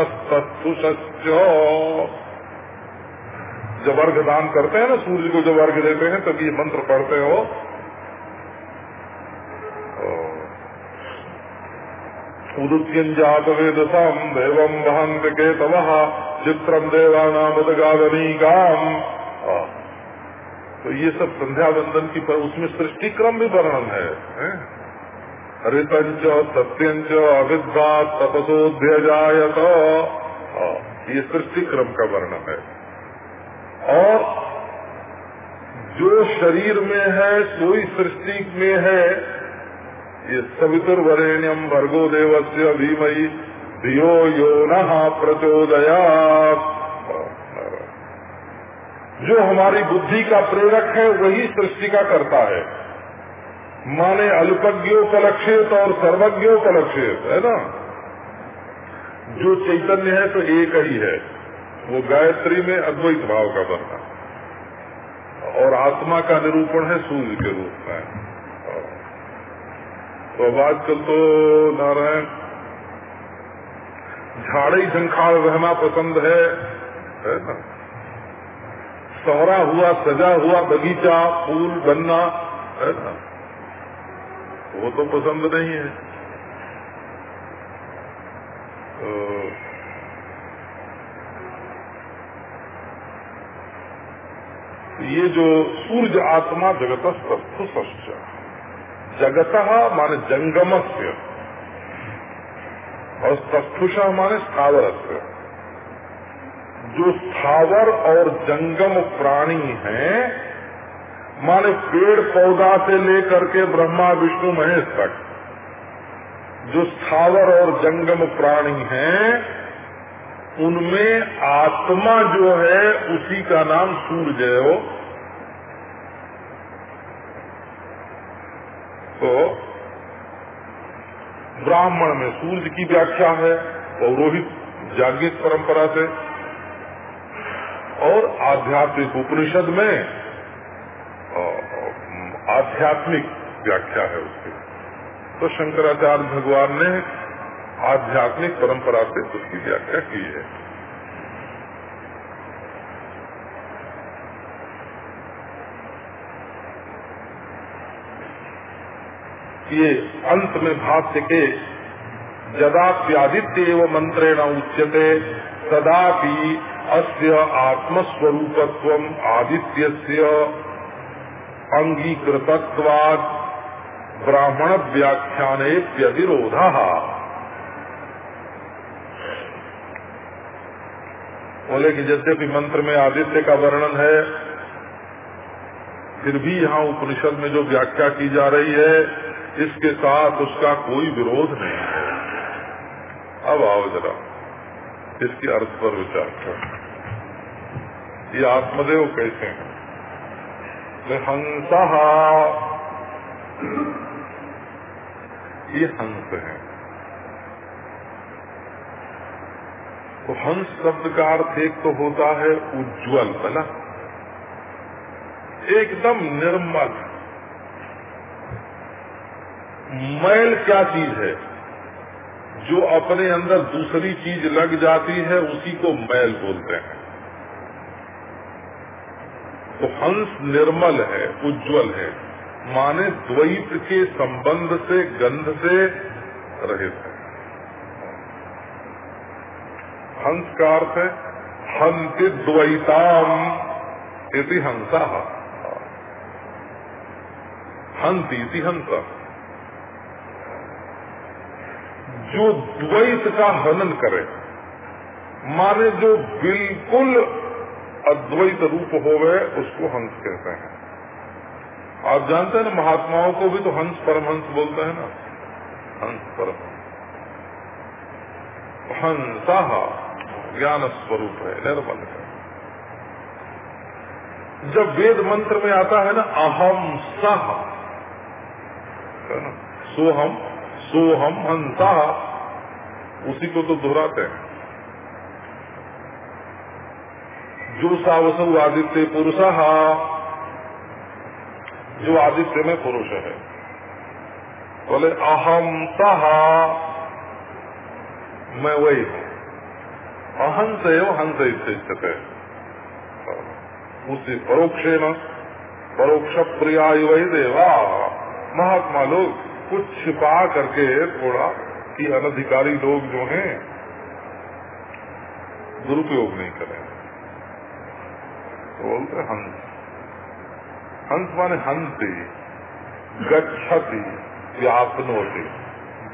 जब अर्घ दान करते हैं ना, सूर्य को जब अर्घ देते हैं, तब ये मंत्र पढ़ते हो उदुत्यंजात वेदसम देवम वहंत के तव चित्रम देवानामदगादनी काम तो ये सब संध्या बंदन की पर उसमें सृष्टि क्रम भी वर्णन है, है? ऋतंच सत्यंच अविद्वा तपसोध्यजायत ये सृष्टि क्रम का वर्णन है। और जो शरीर में है सोई सृष्टि में है ये सवितुर्वरेण्यम भर्गो देवस्य धीमई धियो यो न प्रचोदया जो हमारी बुद्धि का प्रेरक है, वही सृष्टि का करता है। माने अल्पज्ञोपलक्षित और सर्वज्ञोपलक्षित है ना? जो चैतन्य है तो एक ही है। वो गायत्री में अद्वैत भाव का बनना और आत्मा का निरूपण है सूर्य के रूप में। तो अब आजकल तो नारायण। झाड़ी झंखाड़ रहना पसंद है है ना? सहरा हुआ, सजा हुआ, बगीचा, फूल बनना है ना? वो तो पसंद नहीं है। तो ये जो सूर्य आत्मा जगत स्तुष्ट जगत माने जंगम से और चक्षुष माने स्थावर से जो स्थावर और जंगम प्राणी हैं, माने पेड़ पौधा से लेकर के ब्रह्मा, विष्णु, महेश तक, जो स्थावर और जंगम प्राणी हैं, उनमें आत्मा जो है, उसी का नाम सूर्य है तो ब्राह्मण में सूर्य की व्याख्या है, पौरोहित जागृत परंपरा से। और आध्यात्मिक उपनिषद में आध्यात्मिक व्याख्या है उसकी। तो शंकराचार्य भगवान ने आध्यात्मिक परंपरा से उसकी व्याख्या की है। ये अंत में भाष्य के जदाप्यादित्य एवं मंत्रेण उच्यते सदापि अस्य आत्मस्वरूपत्व आदित्य अंगीकृतत्वाद ब्राह्मण व्याख्यान व्यतिरोध बोले कि भी मंत्र में आदित्य का वर्णन है, फिर भी यहाँ उपनिषद में जो व्याख्या की जा रही है इसके साथ उसका कोई विरोध नहीं है। अब आओ जरा, इसके अर्थ पर विचार कर। ये आत्मदेव कैसे हैं? हंस ये हंस है। तो हंस शब्द का अर्थ एक तो होता है उज्जवल, है ना? एकदम निर्मल। मैल क्या चीज़ है? जो अपने अंदर दूसरी चीज़ लग जाती है, उसी को मैल बोलते हैं। तो हंस निर्मल है, उज्जवल है, माने द्वैत के संबंध से, गंध से रहित है। हंस का अर्थ है, हंति द्वैताम इति हंसा। हंस इति हंसा। जो द्वैत का हनन करे, माने जो बिल्कुल अद्वैत रूप हो गए उसको हंस कहते हैं। आप जानते हैं ना, महात्माओं को भी तो हंस परमहंस बोलते हैं ना? हंस परमहंस। हंसा ज्ञान स्वरूप है, निर्मल है। जब वेद मंत्र में आता है ना अहम सह सोहम सोहम हंसा। उसी को तो दोहराते हैं। जो सावसु आदित्य पुरुष। जो आदित्य में पुरुष है। बोले तो अहम सहा मैं वही हूँ। अहंस एवं हंस स्थित है उसी परोक्षे न परोक्ष प्रिया वही देवा। महात्मा लोग। कुछ छिपा करके थोड़ा कि अनधिकारी लोग जो हैं, दुरुपयोग नहीं करें। तो बोलते हंस। हंस माने हँसी गच्छति, व्यापनोति।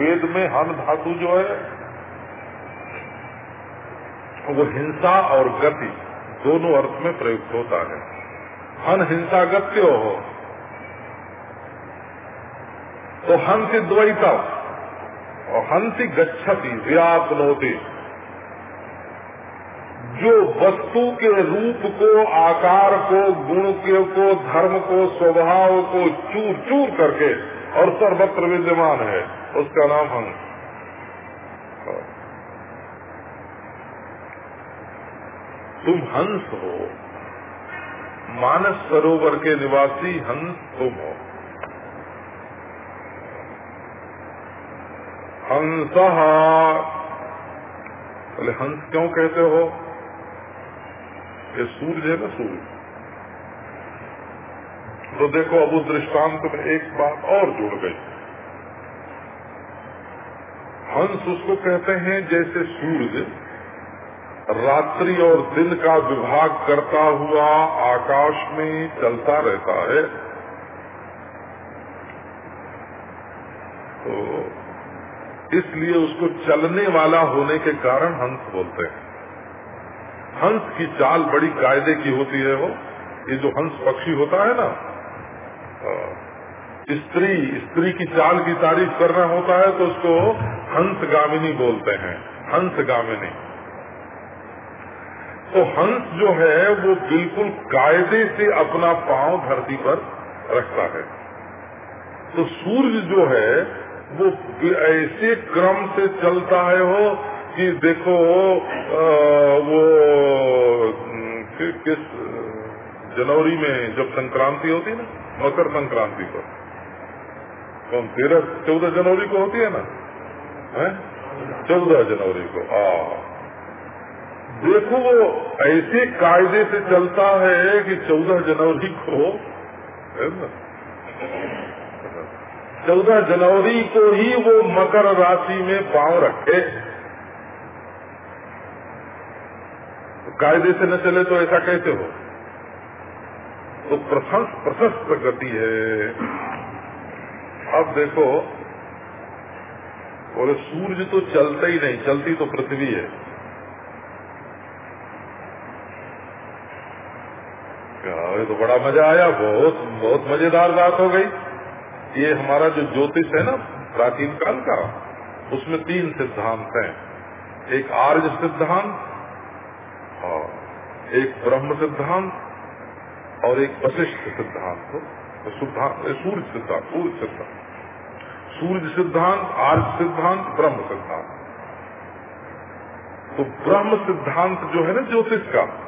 वेद में हन धातु जो है, वो हिंसा और गति दोनों अर्थ में प्रयुक्त होता है। हन हिंसा गत्यो हो तो हँसी द्वैता। और हँसी गच्छति व्यापनोति जो वस्तु के रूप को, आकार को, गुण के को, धर्म को, स्वभाव को चूर चूर करके, और सर्वत्र विद्यमान है, उसका नाम हंस। तुम हंस हो। मानस सरोवर के निवासी हंस तुम हो। हंस। बोले, हंस क्यों कहते हो? ये सूर्य है ना सूर्य। तो देखो, अब उस दृष्टांत में एक बात और जुड़ गई। हंस उसको कहते हैं जैसे सूर्य रात्रि और दिन का विभाग करता हुआ आकाश में चलता रहता है तो इसलिए उसको चलने वाला होने के कारण हंस बोलते हैं। हंस की चाल बड़ी कायदे की होती है वो। ये जो हंस पक्षी होता है ना स्त्री स्त्री की चाल की तारीफ़ करना होता है तो उसको हंस गामिनी बोलते हैं, हंस गामिनी। तो हंस जो है, वो बिल्कुल कायदे से अपना पाँव धरती पर रखता है। तो सूर्य जो है वो ऐसे क्रम से चलता है वो कि देखो वो किस, जनवरी में जब संक्रांति होती है ना, मकर संक्रांति पर कौन, तेरह, चौदह जनवरी को होती है ना, है? चौदह जनवरी को, आ। देखो, वो ऐसे कायदे से चलता है कि चौदह जनवरी को, है ना? चौदह जनवरी को ही वो मकर राशि में पाँव रखे। कायदे से न चले तो ऐसा कैसे हो? तो प्रशस्त प्रशस्त गति है। अब देखो और सूर्य तो चलता ही नहीं, चलती तो पृथ्वी है। ये तो बड़ा मज़ा आया, बहुत बहुत मज़ेदार बात हो गई। ये हमारा जो ज्योतिष है ना, प्राचीन काल का, उसमें तीन सिद्धांत हैं। एक आर्य सिद्धांत, और एक ब्रह्म सिद्धांत, और एक वशिष्ठ सिद्धांत। सूर्य सिद्धांत सूर्य सिद्धांत। सूर्य सिद्धांत, आर्य सिद्धांत, ब्रह्म सिद्धांत। तो ब्रह्म सिद्धांत जो है ना ज्योतिष का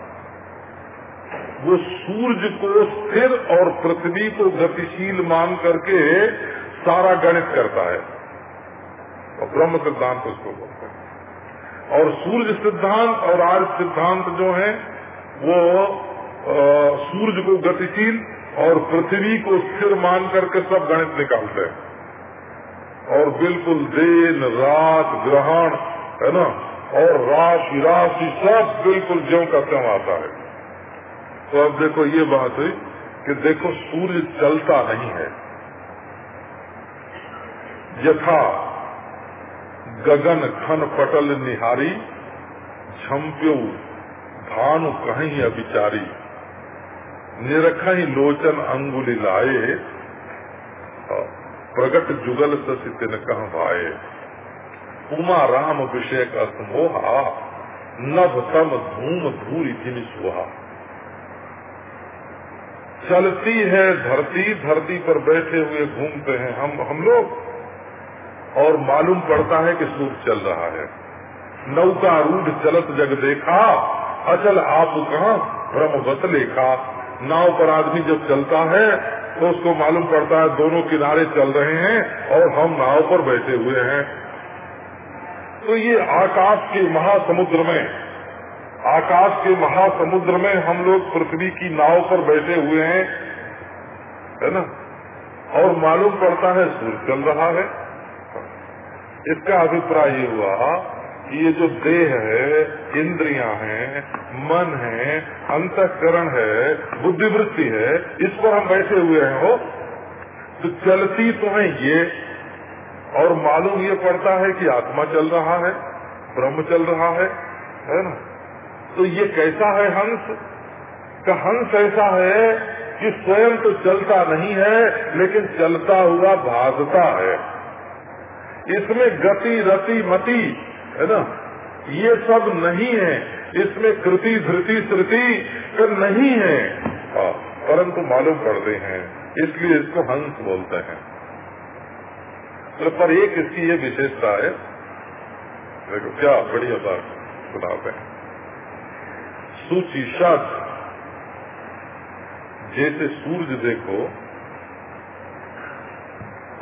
वो सूर्य को स्थिर और पृथ्वी को गतिशील मान करके सारा गणित करता है। और ब्रह्म सिद्धांत उसको बोलते हैं। और सूर्य सिद्धांत और आर्य सिद्धांत जो है, वो सूर्य को गतिशील और पृथ्वी को स्थिर मान करके सब गणित निकालते हैं। और बिल्कुल दिन, रात, ग्रहण, है ना? और राशि राशि सब बिल्कुल ज्यो का त्यों आता है। तो अब देखो ये बात हुई कि देखो सूर्य चलता नहीं है। यथा गगन खन पटल निहारी झम्प्यो भानु कहीं अभिचारी निरखई लोचन अंगुली लाए, प्रगट जुगल ससी तिन कह भाए। उमा राम विषय का समोहा नभ तम धूम धूरी जिन सुहा। चलती है धरती धरती पर बैठे हुए घूमते हैं हम हम लोग। और मालूम पड़ता है कि सूर्य चल रहा है। नौका रूढ़ चलत जग देखा, अचल आप कहा? ब्रह्मवत लेखा। नाव पर आदमी जब चलता है तो उसको मालूम पड़ता है दोनों किनारे चल रहे हैं और हम नाव पर बैठे हुए हैं। तो ये आकाश के महासमुद्र में आकाश के महासमुद्र में हम लोग पृथ्वी की नाव पर बैठे हुए हैं, है ना? और मालूम पड़ता है, सूर्य चल रहा है। इसका अभिप्राय ये हुआ कि ये जो देह है, इंद्रियाँ हैं, मन है, अंतकरण है, बुद्धिवृत्ति है, इस पर हम बैठे हुए हैं, हो? तो चलती तो है ये, और मालूम ये पड़ता है कि आत्मा चल रहा है, ब्रह्म चल रहा है है ना? तो ये कैसा है हंस? का हंस ऐसा है कि स्वयं तो चलता नहीं है लेकिन चलता हुआ भागता है। इसमें गति रति मति है ना? ये सब नहीं है। इसमें कृति धृति श्रुति नहीं है। हाँ, परंतु मालूम पड़ते हैं। इसलिए इसको हंस बोलते हैं। तो पर एक इसकी ये विशेषता है। देखो क्या बढ़िया बात सुनाते हैं। सूची शब्द जैसे सूरज देखो,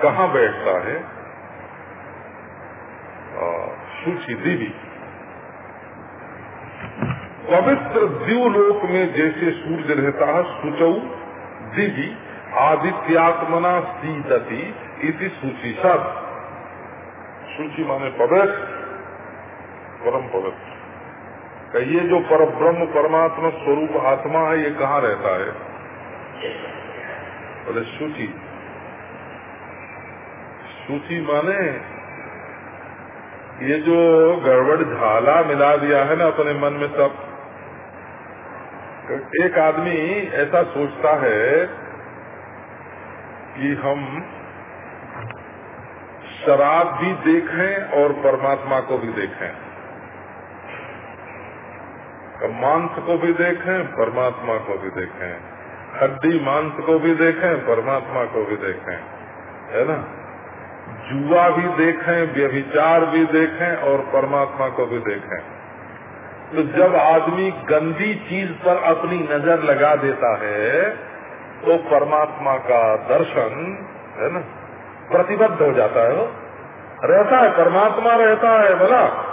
कहाँ बैठता है? सूची दीदी पवित्र दिवलोक में जैसे सूर्य रहता है, सुचौ दिवी, आदित्यात्मना सीदती इति सूची सब सूची माने पवित्र, परम पवित्र। ये जो पर ब्रह्म परमात्मा स्वरूप आत्मा है, ये कहाँ रहता है? बोले सूची सूची माने, ये जो गड़बड़ झाला मिला दिया है ना अपने मन में सब एक आदमी ऐसा सोचता है कि हम शराब भी देखें और परमात्मा को भी देखें। मांस को भी देखें, परमात्मा को भी देखें। हड्डी, मांस को भी देखें, परमात्मा को भी देखें। है ना? जुआ भी देखें, व्यभिचार भी देखें और परमात्मा को भी देखें। तो जब आदमी गंदी चीज़ पर अपनी नज़र लगा देता है तो परमात्मा का दर्शन, है ना, प्रतिबद्ध हो जाता है वो। रहता है, परमात्मा रहता है, बोला।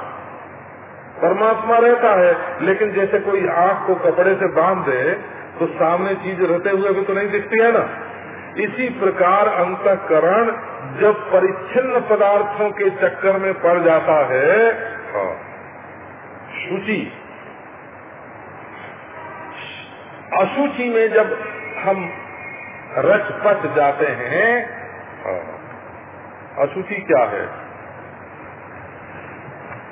परमात्मा रहता है लेकिन जैसे कोई आँख को कपड़े से बाँध दे तो सामने चीज़ रहते हुए भी तो नहीं दिखती है ना। इसी प्रकार अंतकरण जब परिच्छिन्न पदार्थों के चक्कर में पड़ जाता है हाँ, शुचि। अशुचि में जब हम रच पच जाते हैं हाँ, अशुचि क्या है?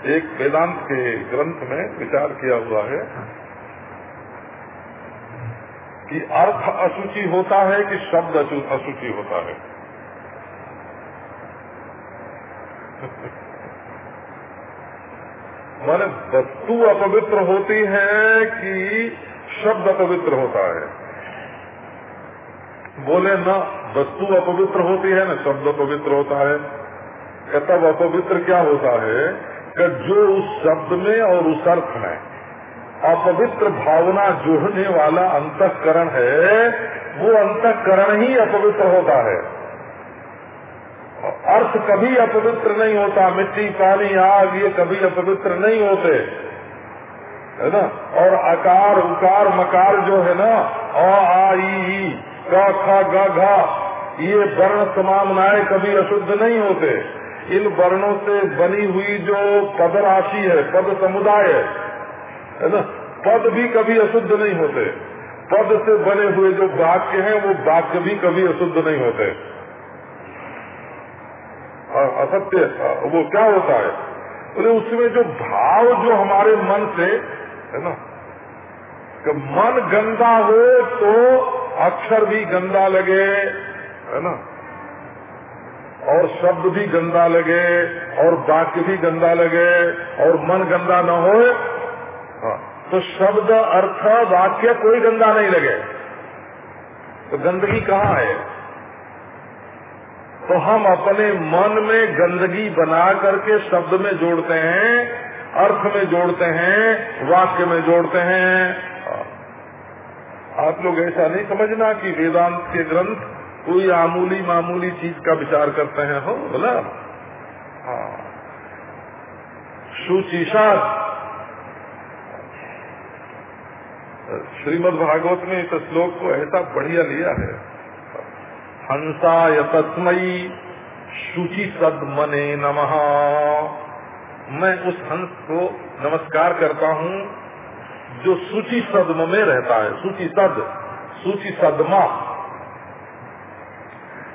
एक वेदांत के ग्रंथ में विचार किया हुआ है कि अर्थ अशुचि होता है कि शब्द अशुचि होता है। (laughs) माने वस्तु अपवित्र होती है कि शब्द अपवित्र होता है। बोले, न, वस्तु अपवित्र होती है, न शब्द अपवित्र होता है। तब अपवित्र क्या होता है? कि जो उस शब्द में और उस अर्थ में अपवित्र भावना जोड़ने वाला अंतकरण है, वो अंतकरण ही अपवित्र होता है। अर्थ कभी अपवित्र नहीं होता, मिट्टी, पानी, आग, ये कभी अपवित्र नहीं होते। है ना? और आकार, उकार, मकार जो है ना, अ, आ, ई क ख, ग, घ, ये वर्ण समामनाएँ कभी अशुद्ध नहीं होते। इन वर्णों से बनी हुई जो पद राशि है, पद समुदाय है ना? पद भी कभी अशुद्ध नहीं होते। पद से बने हुए जो वाक्य हैं, वो वाक्य भी कभी अशुद्ध नहीं होते। असत्य वो क्या होता है? बोले, उसमें जो भाव जो हमारे मन से, है ना? कि मन गंदा हो तो अक्षर भी गंदा लगे, है ना? और शब्द भी गंदा लगे और वाक्य भी गंदा लगे और मन गंदा न हो। हाँ, तो शब्द अर्थ वाक्य कोई गंदा नहीं लगे। तो गंदगी कहाँ है? तो हम अपने मन में गंदगी बना करके शब्द में जोड़ते हैं अर्थ में जोड़ते हैं वाक्य में जोड़ते हैं। आप लोग ऐसा नहीं समझना कि वेदांत के ग्रंथ कोई आमूली मामूली चीज़ का विचार करते हैं, हो, बोला? हाँ। श्रीमद् भागवत ने इस श्लोक को ऐसा बढ़िया लिया है। हंसा तस्मयी शुचि सद मने नमः। मैं उस हंस को नमस्कार करता हूँ, जो सूची सदम में रहता है। सूची सद सूची सदमा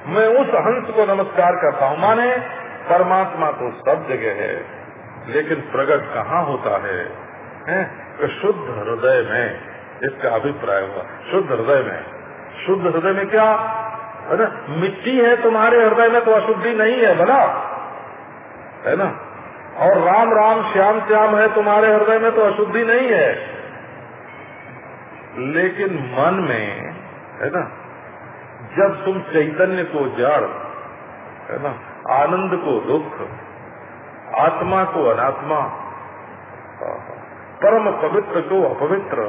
मैं उस हंस को नमस्कार करता हूँ। माने परमात्मा तो सब जगह है लेकिन प्रकट कहाँ होता है, है? शुद्ध हृदय में इसका अभिप्राय हुआ। शुद्ध हृदय में। शुद्ध हृदय में क्या? है ना? मिट्टी है तुम्हारे हृदय में तो अशुद्धि नहीं है बना। है ना? और राम राम श्याम श्याम है तुम्हारे हृदय में तो अशुद्धि नहीं है। लेकिन मन में है ना? जब तुम चैतन्य को जड़, है ना, आनंद को दुख, आत्मा को अनात्मा, परम पवित्र को अपवित्र,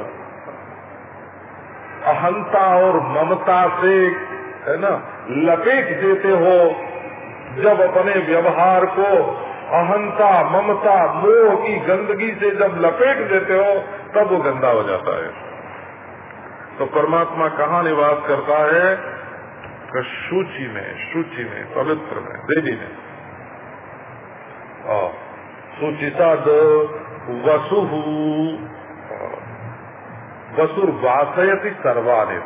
अहंता और ममता से, है ना, लपेट देते हो, जब अपने व्यवहार को अहंता, ममता, मोह की गंदगी से जब लपेट देते हो, तब वो गंदा हो जाता है। तो परमात्मा कहाँ निवास करता है? शुचि में शुचि में, पवित्र में, देवी में। सुचिता वसु वसुर वासयति सर्वाने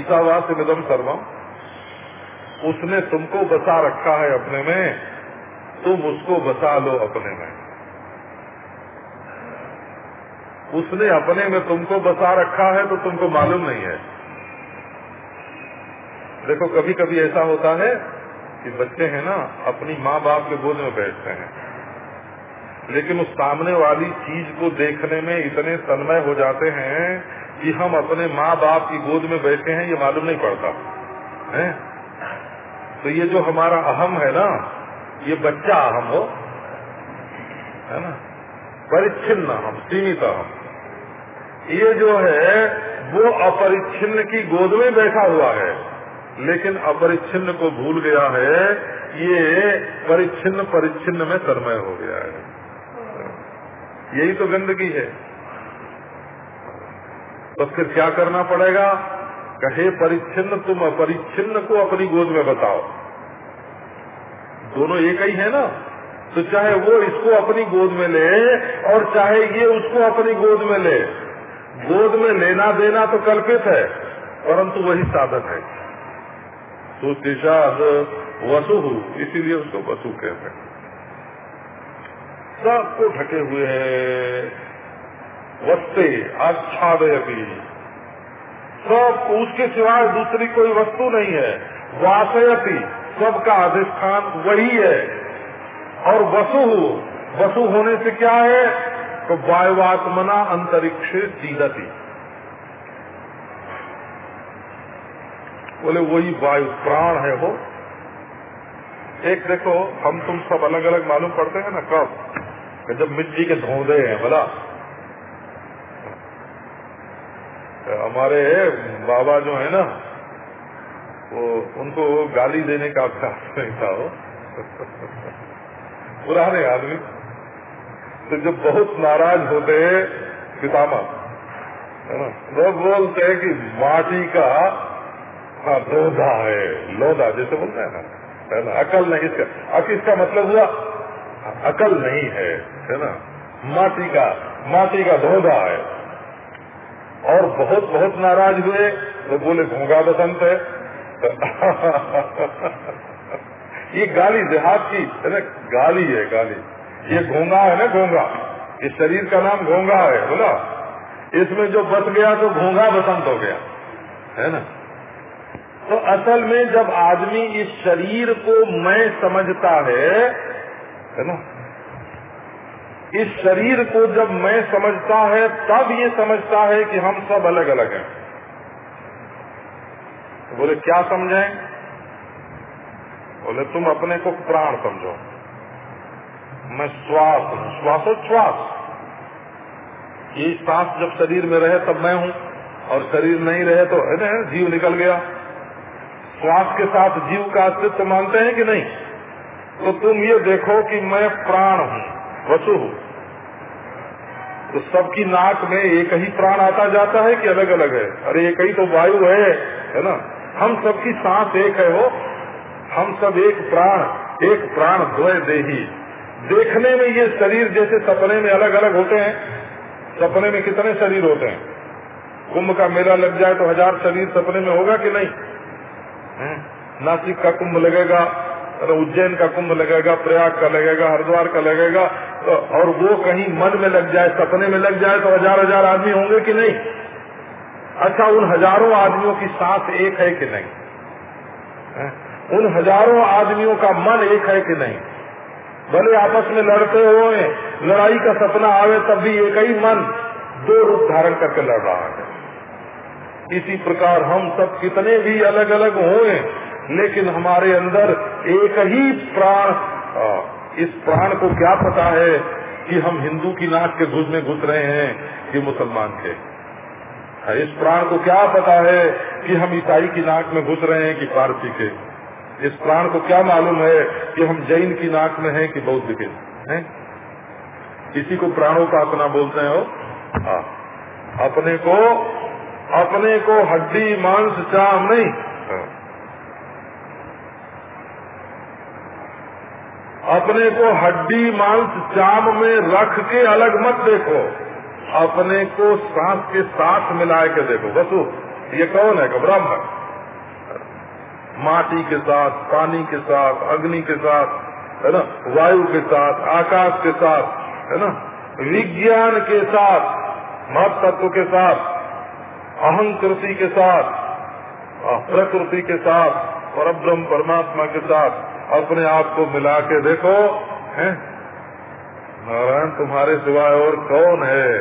ईसावास निदम सर्वम उसने तुमको बसा रखा है अपने में, तुम उसको बसा लो अपने में। उसने अपने में तुमको बसा रखा है तो तुमको मालूम नहीं है। देखो कभी कभी ऐसा होता है कि बच्चे हैं ना, अपनी माँ बाप के गोद में बैठते हैं। लेकिन उस सामने वाली चीज़ को देखने में इतने तन्मय हो जाते हैं कि हम अपने माँ बाप की गोद में बैठे हैं, ये मालूम नहीं पड़ता। है? तो ये जो हमारा अहम है ना, ये बच्चा अहम हो, है ना? परिच्छिन्न हम सीमित अहम। ये जो है, वो अपरिच्छिन्न की गोद में बैठा हुआ है। लेकिन अपरिच्छिन्न को भूल गया है, ये परिच्छिन्न परिच्छिन्न में सरमय हो गया है। यही तो गंदगी है। तो फिर क्या करना पड़ेगा? कहे, परिच्छिन्न तुम अपरिच्छिन्न को अपनी गोद में बताओ। दोनों एक ही है ना? तो चाहे वो इसको अपनी गोद में ले, और चाहे ये उसको अपनी गोद में ले। गोद में लेना देना तो कल्पित है, परंतु वही साधन है। तो दिशाद वसु, इसीलिए उसको वसु कहते हैं। सबको ढके हुए हैं। वस्ते, आच्छादयती। सब उसके सिवाय दूसरी कोई वस्तु नहीं है। वासयती, सबका अधिष्ठान वही है। और वसु वसु होने से क्या है? तो वायुवात्मना अंतरिक्ष सीदती बोले, वही वायु प्राण है वो। एक देखो, हम तुम सब अलग अलग मालूम पड़ते हैं ना, कब? जब मिट्टी के धोंदे हैं, बोला। हमारे बाबा जो है ना, वो, उनको गाली देने का अभ्यास (laughs) नहीं था वो। (laughs) पुराने आदमी। तो जब बहुत नाराज़ होते पितामह, है ना लोग बोलते हैं कि माटी का हाँ। लोधा है लोधा जैसे बोलते हैं ना। है ना? अकल नहीं इसका। अब इसका मतलब हुआ, अकल नहीं है है ना? माटी का माटी का धोधा है। और बहुत बहुत नाराज़ हुए तो बोले घोंगा बसंत है। (laughs) ये गाली देहात की, है ना? गाली है, गाली। ये घोंगा है ना घोंगा इस शरीर का नाम घोंगा है, बोला। इसमें जो बस गया तो घोंगा बसंत हो गया। है ना? तो असल में जब आदमी इस शरीर को मैं समझता है है ना? इस शरीर को जब मैं समझता है, तब ये समझता है कि हम सब अलग अलग हैं। तो बोले, क्या समझें बोले, तुम अपने को प्राण समझो। मैं श्वास हूँ। श्वासोच्छ्वास। ये सांस जब शरीर में रहे तब मैं हूँ और शरीर नहीं रहे तो है ना, जीव निकल गया। श्वास के साथ जीव का अस्तित्व मानते हैं कि नहीं? तो तुम ये देखो कि मैं प्राण हूँ, वसु हूँ। तो सबकी नाक में एक ही प्राण आता जाता है कि अलग अलग है? अरे, एक ही तो वायु है है ना? हम सबकी सांस एक है वो। हम सब एक प्राण एक प्राण द्वय देही। देखने में ये शरीर जैसे सपने में अलग अलग होते हैं। सपने में कितने शरीर होते हैं? कुंभ का मेला लग जाए तो हज़ार शरीर सपने में होगा कि नहीं? नासिक का कुंभ लगेगा उज्जैन का कुंभ लगेगा, प्रयाग का लगेगा, हरिद्वार का लगेगा तो और वो कहीं मन में लग जाए, सपने में लग जाए तो हज़ार हज़ार आदमी होंगे कि नहीं? अच्छा उन हज़ारों आदमियों की सांस एक है कि नहीं? उन हज़ारों आदमियों का मन एक है कि नहीं? भले आपस में लड़ते हुए लड़ाई का सपना आवे, तब भी एक ही मन, दो रूप धारण करके लड़ रहा है। इसी प्रकार हम सब कितने भी अलग अलग होए लेकिन हमारे अंदर एक ही प्राण इस प्राण को क्या पता है कि हम हिंदू की नाक के घुस में घुस रहे हैं कि मुसलमान के इस प्राण को क्या पता है कि हम ईसाई की नाक में घुस रहे हैं कि पारसी के इस प्राण को क्या मालूम है कि हम जैन की नाक में हैं कि बौद्ध के? हैं? इसी को प्राणों का अपना बोलते हैं हो, अपने को अपने को हड्डी मांस चाम नहीं। अपने को हड्डी मांस चाम में रख के अलग मत देखो। अपने को सांस के साथ मिला के देखो। बसु ये कौन है? ब्रह्म। माटी के साथ पानी के साथ अग्नि के साथ है ना? वायु के साथ आकाश के साथ है ना? विज्ञान के साथ मत तत्व के साथ। अहंकृति के साथ प्रकृति के साथ और ब्रह्म परमात्मा के साथ अपने आप को मिला के देखो, है? नारायण, तुम्हारे सिवाय और कौन है?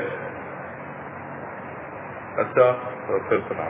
अच्छा तो फिर सुना